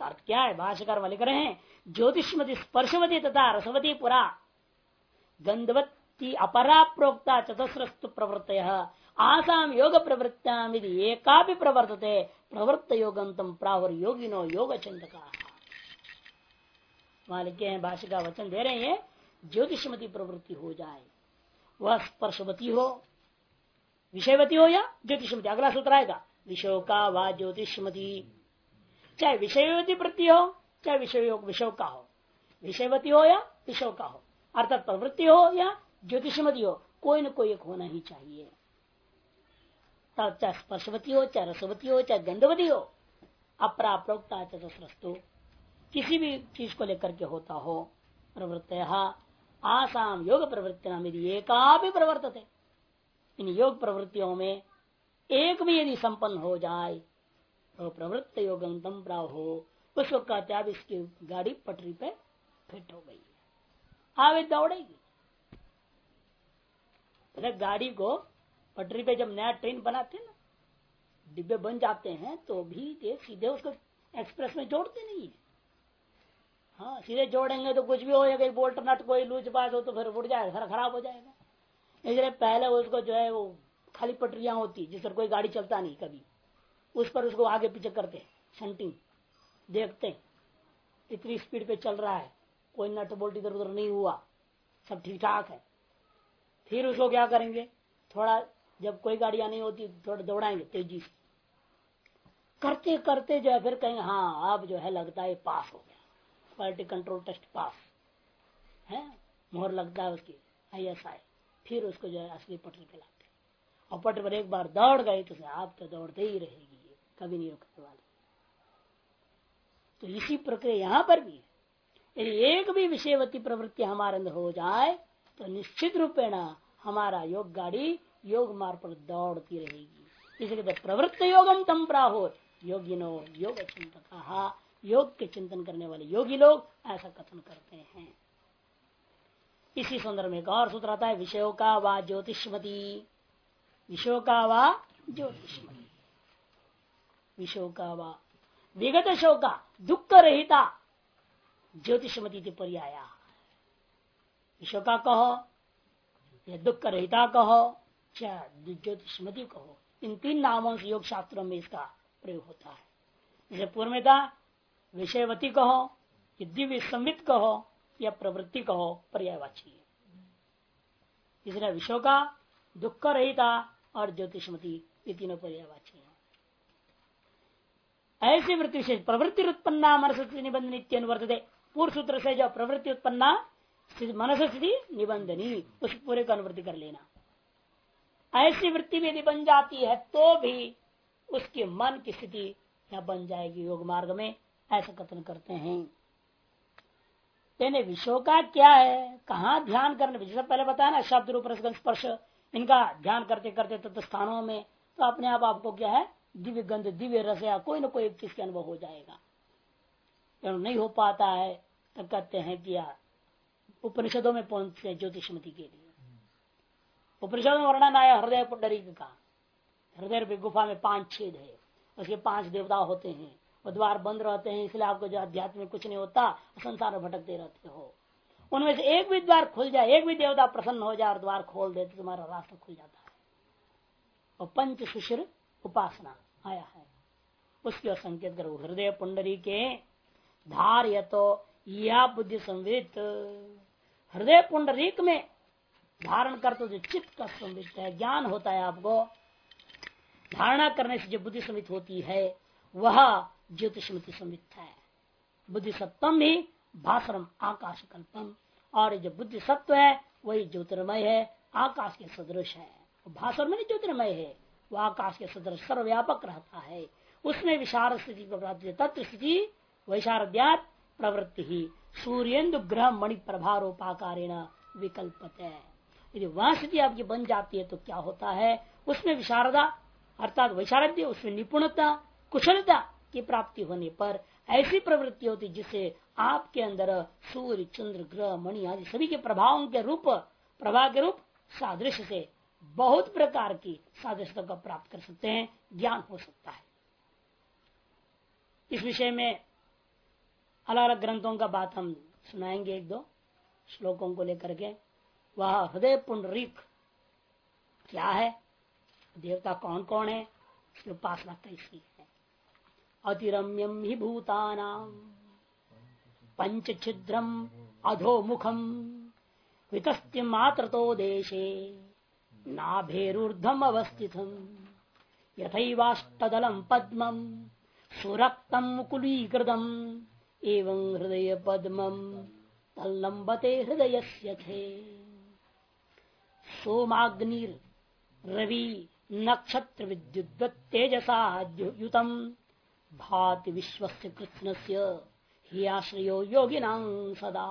अर्थ क्या है? भाष्यकार वाले कर हैं, ज्योतिषमती स्पर्शवती तथा रसवती पुरा। गंधवती अपरा प्रोक्ता चतुस्रस्तु प्रवृत्त आसाम योग प्रवृत्तियाम एका भी प्रवर्तते। प्रवृत्त योगंतम प्रावर योगिनो योग चिंतका वहाँ लिखे हैं भाष्य का वचन दे रहे हैं, ज्योतिषमती प्रवृत्ति हो जाए। वह स्पर्शवती हो। विषयवती हो या ज्योतिषमती? अगला सूत्र आएगा। विषय का व ज्योतिषमती। चाहे विषयवती वृत्ति हो, चाहे विषय विषय का हो। विषयवती हो या विषय का हो। अर्थात प्रवृत्ति हो या ज्योतिषमती हो, कोई न कोई एक होना ही चाहिए। तब चाहे स्पर्शवती हो, चाहे रसवती हो, चाहे गंधवती हो, अप्राप्रोक्ता चतुस्रस्तु किसी भी चीज़ को लेकर के होता हो प्रवृत्त आसाम योग प्रवृत्ति नाम यदि एका भी प्रवर्तते, इन योग प्रवृत्तियों में एक भी यदि संपन्न हो जाए तो प्रवृत्त योग हो उसको कहते अब इसकी गाड़ी पटरी पे फिट हो गई। है आगे दौड़ेगी गाड़ी को पटरी पे जब नया ट्रेन बनाते ना, डिब्बे बन जाते हैं तो भी सीधे उसको एक्सप्रेस में जोड़ते नहीं है। हाँ सीधे जोड़ेंगे तो कुछ भी हो जाएगा बोल्ट नट, कोई लूज पास हो तो फिर उड़ जाएगा सारा खराब हो जाएगा। इसलिए पहले उसको जो है वो खाली पटरियाँ होती, जिस पर कोई गाड़ी चलता नहीं कभी। उस पर उसको आगे पीछे करते शंटिंग, देखते हैं, इतनी स्पीड पे चल रहा है। कोई नट बोल्ट इधर उधर नहीं हुआ। सब ठीक ठाक है। फिर उसको क्या करेंगे? थोड़ा जब कोई गाड़ियाँ नहीं होती, थोड़ा दौड़ाएँगे तेज़ी से। करते करते जो है फिर कहेंगे हाँ अब जो है लगता है पास हो गया। क्वालिटी कंट्रोल टेस्ट पास है। मोहर लगता है उसकी आई एस आई फिर उसको जो है असली पटरी पे लाते और पटरी पर एक बार दौड़ गए तो आप तो दौड़ते ही रहेगी कभी नहीं रुकने वाली। तो इसी प्रक्रिया यहाँ पर भी यदि एक भी विषयवती प्रवृत्ति हमारे अंदर हो जाए तो निश्चित रूपेण हमारा योग गाड़ी योग मार्ग पर दौड़ती रहेगी। इसलिए प्रवृत्त योगम तम प्राहो योगिनो योग चिंतक योग के चिंतन करने वाले योगी लोग ऐसा कथन करते हैं। इसी संदर्भ में एक और सूत्र आता है, विषयों का व ज्योतिषमती। विषयों का व ज्योतिषमती। विषयों का व। विगत शोका, दुख रहता। ज्योतिषमती पर्याया। विश्व का कहो, या दुख रहता कहो चाहे ज्योतिषमती कहो। इन तीन नामों से योग शास्त्रों में इसका प्रयोग होता है। जैसे पूर्व में था विषयवती कहो, या दिव्य संवित कहो, या प्रवृत्ति कहो, पर्यायवाची इसलिए विश्व का दुख रहता और ज्योतिषमती, ये तीनों पर्यायवाची ऐसी वृत्ति विशेष प्रवृत्ति उत्पन्ना निबंध नित्य अनुवर्तते पूर्व सूत्र से जो प्रवृत्ति उत्पन्ना मनस स्थिति निबंधनी उस पूरे का अनुवृत्ति कर लेना ऐसी वृत्ति भी यदि बन जाती है तो भी उसके मन की स्थिति यह बन जाएगी योग मार्ग में ऐसा कथन करते हैं। विषयों का क्या है? कहा ध्यान करने? जैसे पहले बताया ना, शब्द रूप स्पर्श, इनका ध्यान करते करते तत्व स्थानों में तो अपने आप आपको क्या है? दिव्य गंध, दिव्य रस या कोई ना कोई चीज़ के अनुभव हो जाएगा। नहीं हो पाता है। तो कहते हैं कि उपनिषदों में पहुँचते हैं ज्योतिषमती के लिए। उपनिषद में वर्णन आया हृदय पुंडरी का। हृदय गुफा में पाँच छेद है। उसके पाँच देवता होते हैं। वो द्वार बंद रहते हैं, इसलिए आपको जो अध्यात्म में कुछ नहीं होता, संसार में भटकते रहते हो। उनमें से एक भी द्वार खुल जाए, एक भी देवता प्रसन्न हो जाए और द्वार खोल दे तो तुम्हारा रास्ता खुल जाता है। और पंच शिशिर उपासना आया है। उसके संकेत करो, हृदय पुंडरी के धार्य तो या बुद्धि संवित हृदय पुंडरीक में धारण करते जो चित्त का संवित है, ज्ञान होता है आपको। धारणा करने से जो बुद्धि समित होती है, वह ज्योतिषमति संवित है। बुद्धि सप्तम ही भाषरम आकाश कल्पम। और जो बुद्धि सत्व है, वही ज्योतिर्मय है, आकाश के सदृश है। भाषण में ज्योतिर्मय है वह आकाश के सदृश सर्वव्यापक रहता है। उसमें विशार स्थिति को प्राप्त तत्व स्थिति वैशारद्यात प्रवृत्ति। ही सूर्येन्दु ग्रह मणि प्रभा प्रभारोपाकारेण विकल्पत। है यदि वह स्थिति आपकी बन जाती है तो क्या होता है? उसमें विशारदा, अर्थात वैशारद्य, उसमें निपुणता, कुशलता की प्राप्ति होने पर ऐसी प्रवृत्ति होती जिससे आपके अंदर सूर्य, चंद्र, ग्रह, मणि आदि सभी के प्रभावों के रूप प्रभाव के रूप, सादृश्य से बहुत प्रकार की सादृश्यता को प्राप्त कर सकते हैं, ज्ञान हो सकता है। इस विषय में अलग अलग ग्रंथों का बात हम सुनाएँगे एक दो श्लोकों को लेकर के। वह हृदय पुंडरीक क्या है? देवता कौन कौन है? उसकी उपासना कैसी है अतिरम्यम ही भूतानाम पंच छिद्रम अधोमुखम वितस्ति मात्र तो देशे नाभेरूर्धम अवस्थितम यथैवाष्टदलम पद्मम सुरक्तम मुकुलीकृतम एवं हृदय पद्मम तल्लंबते हृदय थे। सोमाग्निर, रवि नक्षत्र विद्युत तेजसा युतम भाति विश्व कृष्ण से ही आश्रयो योगिना सदा।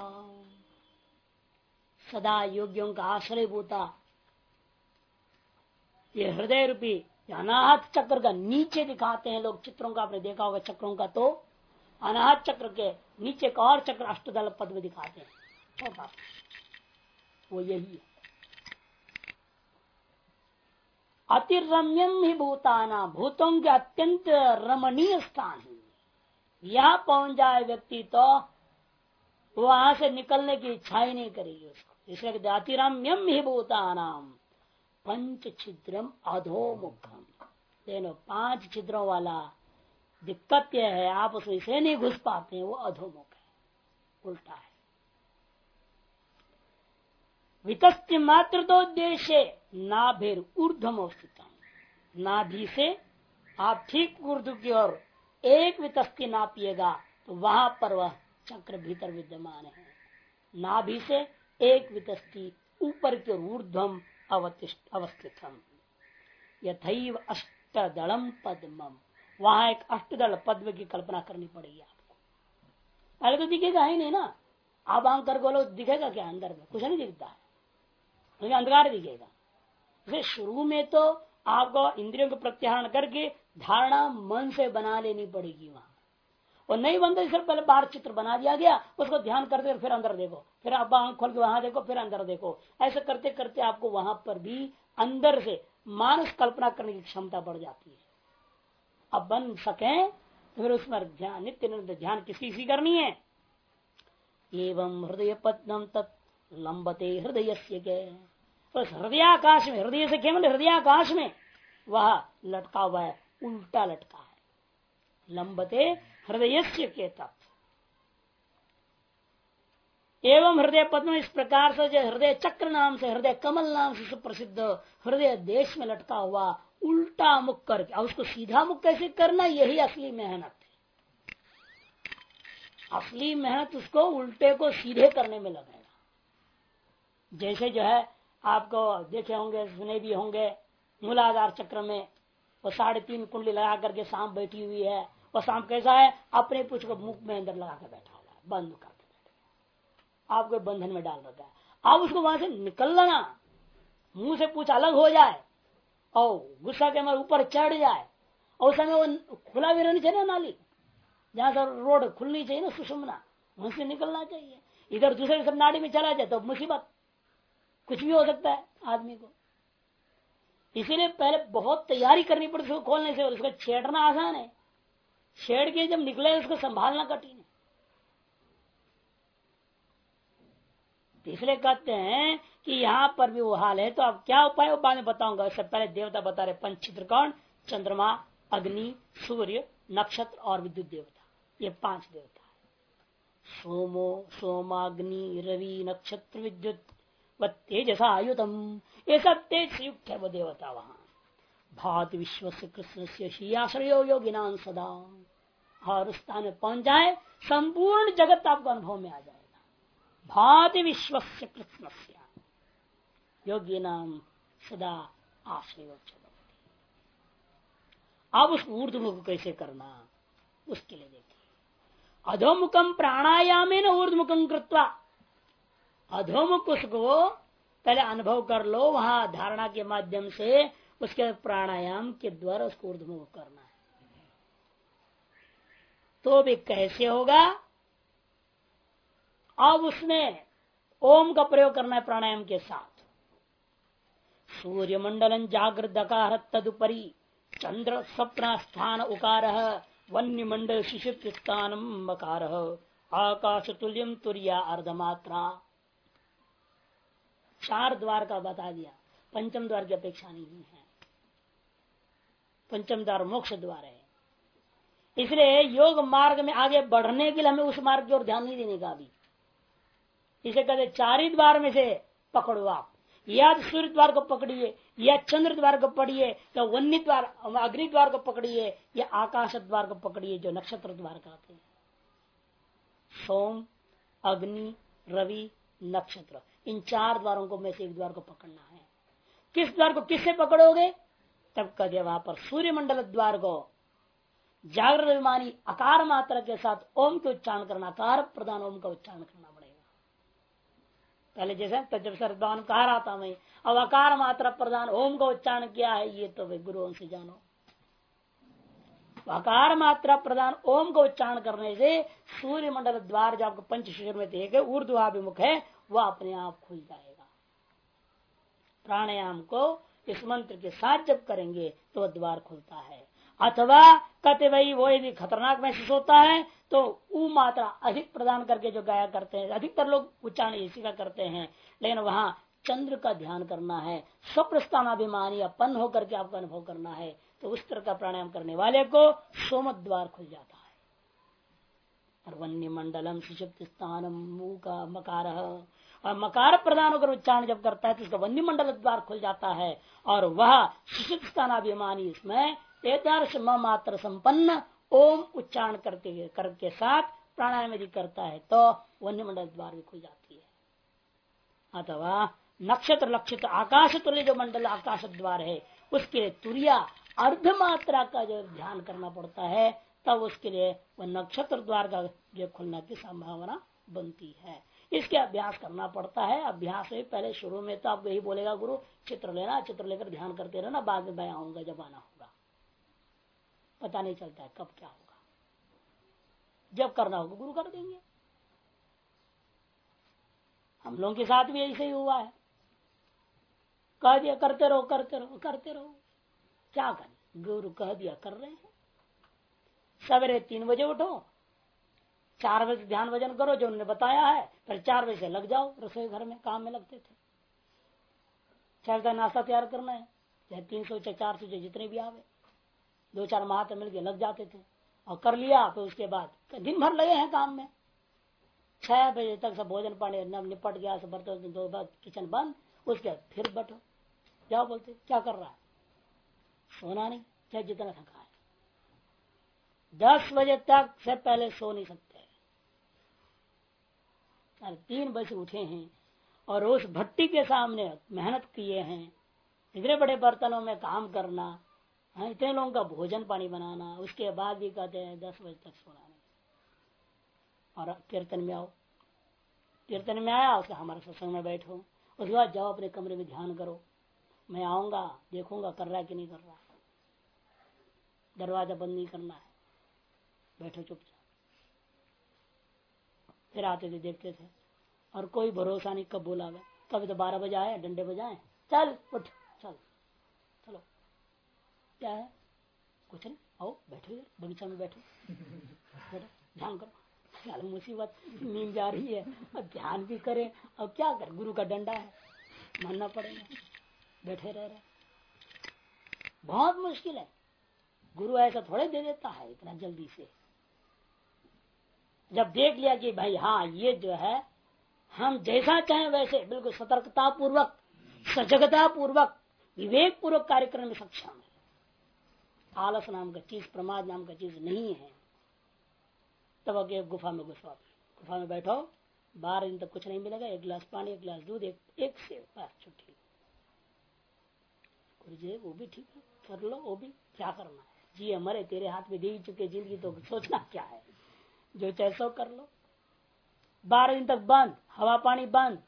सदा योगियों का आश्रय भूता ये हृदय रूपी अनाहत चक्र का नीचे दिखाते हैं लोग, चित्रों का आपने देखा होगा, चक्रों का तो अनाहत चक्र के नीचे का और चक्र अष्टदल पद में दिखाते हैं। छोटा वो यही है। अति रम्यम ही भूताना, भूतों के अत्यंत रमणीय स्थान है। यहाँ पहुँच जाए व्यक्ति तो वहाँ से निकलने की इच्छा ही नहीं करेगी उसको। इसलिए अतिरम्यम ही भूतानाम पंच छिद्रम अधोमुखम। देखो पाँच छिद्रों वाला दिक्कत यह है, आप उसमें इसे नहीं घुस पाते हैं वो अधोमुख है, उल्टा है। वितस्ति मात्र उद्देश्य, नाभिर ऊर्धम अवस्थित नाभि से आप ठीक ऊर्ध की ओर एक वितस्ती नापिएगा तो वहाँ पर वह चक्र भीतर विद्यमान है। नाभि से एक वितस्ती ऊपर की ओर ऊर्धम अवस्थित यथैव अष्टदलम पद्मम। वहाँ एक अष्टदल पद्म की कल्पना करनी पड़ेगी आपको। पहले तो दिखेगा ही नहीं ना। आप आँख कर बोलो दिखेगा क्या अंदर में? कुछ नहीं दिखता है। तो अंधकार दिखेगा। इसे शुरू में तो आपको इंद्रियों को प्रत्याहरण करके धारणा मन से बना लेनी पड़ेगी वहाँ। और नहीं बनता इससे पहले बाहर चित्र बना दिया गया, उसको ध्यान करते फिर अंदर देखो। फिर आप आँख खोल के वहाँ देखो, फिर अंदर देखो। ऐसे करते करते आपको वहाँ पर भी अंदर से मानस कल्पना करने की क्षमता बढ़ जाती है। अब बन सके तो फिर उसमें ध्यान, नित्य निरंतर ध्यान किसी की करनी है? एवं हृदय पद्म तत् लंबते हृदय से तो हृदयाकाश में, हृदय से केवल हृदयाकाश में, वह लटका हुआ है, उल्टा लटका है। लंबते हृदय से के तत्व एवं हृदय पद्म इस प्रकार से जो हृदय चक्र नाम से, हृदय कमल नाम से सुप्रसिद्ध हृदय देश में लटका हुआ उल्टा मुख करके और उसको सीधा मुख कैसे करना, यही असली मेहनत है। असली मेहनत उसको उल्टे को सीधे करने में लगेगा। जैसे जो है, आपको देखे होंगे, सुने भी होंगे, मूलाधार चक्र में वो साढ़े तीन कुंडली लगा करके सांप बैठी हुई है। वो सांप कैसा है? अपने पुछ को मुख में अंदर लगा कर बैठा हुआ है, बंद बैठा आपको बंधन में डाल रखा है। आप उसको वहाँ से निकल लेना। मुँह से पूछ, अलग हो जाए। और गुस्सा के हमारे ऊपर चढ़ जाए। और उस समय वो खुला भी रहना चाहिए ना नाली जहाँ से रोड खुलनी चाहिए ना सुषमना वहाँ से निकलना चाहिए। इधर दूसरे सब नाड़ी में चला जाए तो मुसीबत। कुछ भी हो सकता है आदमी को। इसीलिए पहले बहुत तैयारी करनी पड़ती उसको खोलने से। उसको छेड़ना आसान है। छेड़ के जब निकले, उसको संभालना कठिन है। इसलिए कहते हैं कि यहाँ पर भी वो हाल है। तो अब क्या उपाय वो बाद में बताऊँगा। उससे पहले देवता बता रहे पंचित्र कौन चंद्रमा, अग्नि, सूर्य, नक्षत्र और विद्युत देवता। ये पाँच देवता है। सोमो, सोमाग्नि, रवि, नक्षत्र, विद्युत व तेजसा आयुतम ये सब तेज युक्त है वो देवता वहाँ। भात विश्व से कृष्ण से श्रीयाश्रयो योगिनान सदा। और स्थान में पहुँच जाए, संपूर्ण जगत आपको अनुभव में आ जाएगा। भात विश्व से योगी नाम सदा आश्रय अब उस ऊर्धमुख कैसे करना? उसके लिए देखिए। अधोमुखम प्राणायाम ऊर्धमुखम कृत्वा अधोमुख उसको पहले अनुभव कर लो, वहाँ धारणा के माध्यम से उसके प्राणायाम के द्वारा उसको ऊर्धमुख करना है। तो भी कैसे होगा? अब उसमें ओम का प्रयोग करना है प्राणायाम के साथ। सूर्य मंडल जागृत अकार तदुपरी चंद्र स्वप्न स्थान उकार वन्य मंडल शिशु स्थान मकार। आकाश तुल्यम तुरिया अर्धमात्रा। चार द्वार का बता दिया। पंचम द्वार की अपेक्षा नहीं है। पंचम द्वार मोक्ष द्वार है। इसलिए योग मार्ग में आगे बढ़ने के लिए हमें उस मार्ग की ओर ध्यान नहीं देने का अभी। इसे कहते चार द्वार में से पकड़ो आप। या तो सूर्य द्वार को पकड़िए, या चंद्र द्वार को पकड़िए, या वन्य द्वार, अग्नि द्वार को पकड़िए, या आकाश द्वार को पकड़िए, जो नक्षत्र द्वार कहते हैं। सोम, अग्नि, रवि, नक्षत्र, इन चार द्वारों को में से एक द्वार को पकड़ना है। किस द्वार को किससे पकड़ोगे? तब कह दिया वहाँ पर सूर्य मंडल द्वार को। जागृत अभिमानी अकार मात्रा के साथ ओम के उच्चारण करना अकार प्रधान ओम का उच्चारण करना। पहले जैसे तजब सरदान कह रहा था मैं, अब अकार मात्रा प्रधान, ओम का उच्चारण किया है ये तो भाई गुरु से जानो। अकार मात्रा प्रधान, ओम का उच्चारण करने से सूर्य मंडल द्वार जो आपको पंच शिविर में देखे, ऊर्ध्वाभिमुख है, वह अपने आप खुल जाएगा। प्राणायाम को इस मंत्र के साथ जब करेंगे तो वह द्वार खुलता है। अथवा कहते भाई, वो यदि खतरनाक महसूस होता है तो ऊ मात्रा अधिक प्रदान करके जो गाया करते हैं, अधिकतर लोग उच्चारण इसी का करते हैं। लेकिन वहाँ चंद्र का ध्यान करना है स्वप्रस्थानाभिमानी अपन होकर के आपका अनुभव करना है तो उस तरह का प्राणायाम करने वाले को सोम द्वार खुल जाता है। और वन्य मंडलम सुषुप्त स्थान का मकार। और मकार प्रदान होकर उच्चारण जब करता है तो उसका वन्य मंडल द्वार खुल जाता है, और वह सुषुप्त स्थानाभिमानी इसमें तेतार्श मात्र संपन्न ओम उच्चारण करते करके साथ प्राणायाम यदि करता है तो वन्य मंडल द्वार भी खुल जाती है। अथवा नक्षत्र लक्षित आकाश तुल्य जो मंडल आकाश द्वार है, उसके लिए तुरिया अर्ध मात्रा का जो ध्यान करना पड़ता है, तब उसके लिए वह नक्षत्र द्वार का जो खुलने की संभावना बनती है। इसके अभ्यास करना पड़ता है। अभ्यास में पहले शुरू में तो आप यही बोलेगा, गुरु, चित्र लेना, चित्र लेकर ध्यान करते रहना, बाद में बया होगा जब आना होगा पता नहीं चलता है कब क्या होगा। जब करना होगा, गुरु कर देंगे। हम लोगों के साथ भी ऐसे ही हुआ है। कह दिया, करते रहो करते रहो करते रहो। क्या करें? गुरु कह दिया, कर रहे हैं। सवेरे तीन बजे उठो। चार बजे ध्यान भजन करो, जो उन्होंने बताया है, फिर चार बजे से लग जाओ, रसोई घर में काम में लगते थे। चार बजे नाश्ता तैयार करना है, चाहे तीन सौ, चाहे चार सौ जितने भी आवे। दो चार माह तो मिलके लग जाते थे। और कर लिया तो उसके बाद दिन भर लगे हैं काम में। छह बजे तक सब भोजन पानी निपट गया, सब बर्तन दो बार किचन बंद। उसके बाद फिर बैठो। जाओ बोलते, क्या कर रहा है? सोना नहीं, चाहे जितना थका है। दस बजे तक से पहले सो नहीं सकते। अरे, तीन बजे उठे हैं और उस भट्टी के सामने मेहनत किए हैं। इतने बड़े बर्तनों में काम करना हाँ इतने लोगों का भोजन पानी बनाना, उसके बाद भी कहते हैं दस बजे तक सोना नहीं और कीर्तन में आओ। कीर्तन में आया, उसका हमारे सत्संग में बैठो। उसके बाद जाओ अपने कमरे में ध्यान करो। मैं आऊँगा, देखूँगा, कर रहा है कि नहीं कर रहा दरवाज़ा बंद नहीं करना है। बैठो चुपचाप। फिर आते थे देखते थे। और कोई भरोसा नहीं कब बोला गया। कभी तो बारह बजे आए, डंडे बजाए, चल, उठ। क्या है? कुछ नहीं। आओ, बैठो बगीचा में बैठो। बैठो, ध्यान करो। यार मुसीबत नींद जा रही है। और ध्यान भी करें। और क्या कर? गुरु का डंडा है। मानना पड़ेगा। बैठे रह रहे। बहुत मुश्किल है। गुरु ऐसा थोड़े दे देता है इतना जल्दी से। जब देख लिया कि भाई हाँ ये जो है, हम जैसा चाहें वैसे, बिल्कुल सतर्कता पूर्वक सजगता पूर्वक विवेक पूर्वक कार्यक्रम में सक्षम है। आलस नाम का चीज़, प्रमाद नाम का चीज़ नहीं है, तब अगे गुफा में घुसवा गुफा में बैठो बारह दिन तक कुछ नहीं मिलेगा, एक गिलास पानी, एक गिलास दूध, एक एक से बस, छुट्टी। वो भी ठीक है, कर लो, वो भी क्या करना है? जी हमारे तेरे हाथ में दे चुके ज़िंदगी तो सोचना क्या है? जो चाहे सो कर लो। बारह दिन तक बंद, हवा पानी बंद,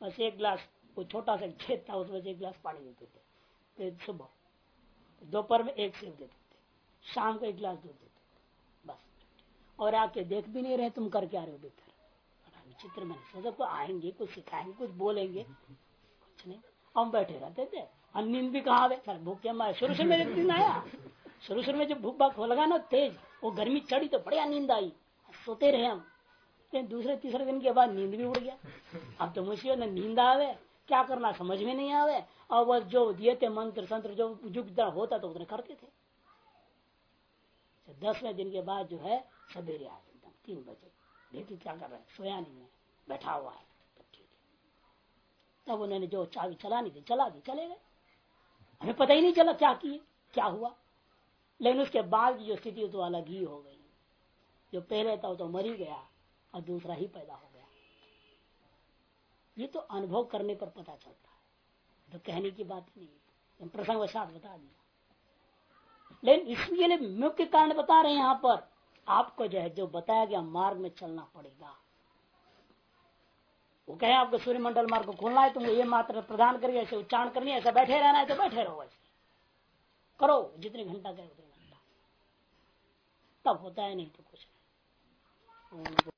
बस एक गिलास, वो छोटा सा खेत था, उसमें एक गिलास पानी देते थे। सुबह दोपहर में एक सेब देते थे शाम को एक गिलास दूध देते बस। और आके देख भी नहीं रहे, तुम करके आ रहे हो बड़ा विचित्र मैंने सोचा को आएँगे, कुछ सिखाएँगे, कुछ बोलेंगे। कुछ नहीं। हम बैठे रहते थे। और नींद भी कहा सर भूख क्या मारे शुरू में एक दिन आया। शुरू शुरू में जब भूख भाग लगा ना तेज, वो गर्मी चढ़ी तो बढ़िया नींद आई। सोते रहे हम। दूसरे, तीसरे दिन के बाद नींद भी उड़ गया। अब तो मुझे न नींद आवे। क्या करना समझ में नहीं आवे। और वह जो दिए थे मंत्र, संत्र, जो युग होता तो उतने करते थे। दसवें दिन के बाद जो है, सवेरे आ एकदम, तीन बजे। देखिए क्या कर रहे हैं? सोया नहीं है। बैठा हुआ है। तो ठीक है। तब उन्होंने जो चाबी चलानी थी, चला दी, चले गए। हमें पता ही नहीं चला क्या किए, क्या हुआ। लेकिन उसके बाद जो स्थिति तो अलग ही हो गई। जो पहले था तो मर ही गया, और दूसरा ही पैदा हो ये तो अनुभव करने पर पता चलता है। तो कहने की बात नहीं प्रसंग वसात बता दिया। लेकिन इसके लिए मुख्य कारण बता रहे हैं यहाँ पर। आपको जो है, जो बताया गया मार्ग में चलना पड़ेगा। वो कहे, आपको सूर्यमंडल मार्ग को खोलना है, तुमको ये मात्र प्रदान करिए, ऐसे उच्चारण करनी है ऐसा बैठे रहना है तो बैठे रहो ऐसे। करो, जितने घंटा करे उतने घंटा। तब होता है, नहीं तो कुछ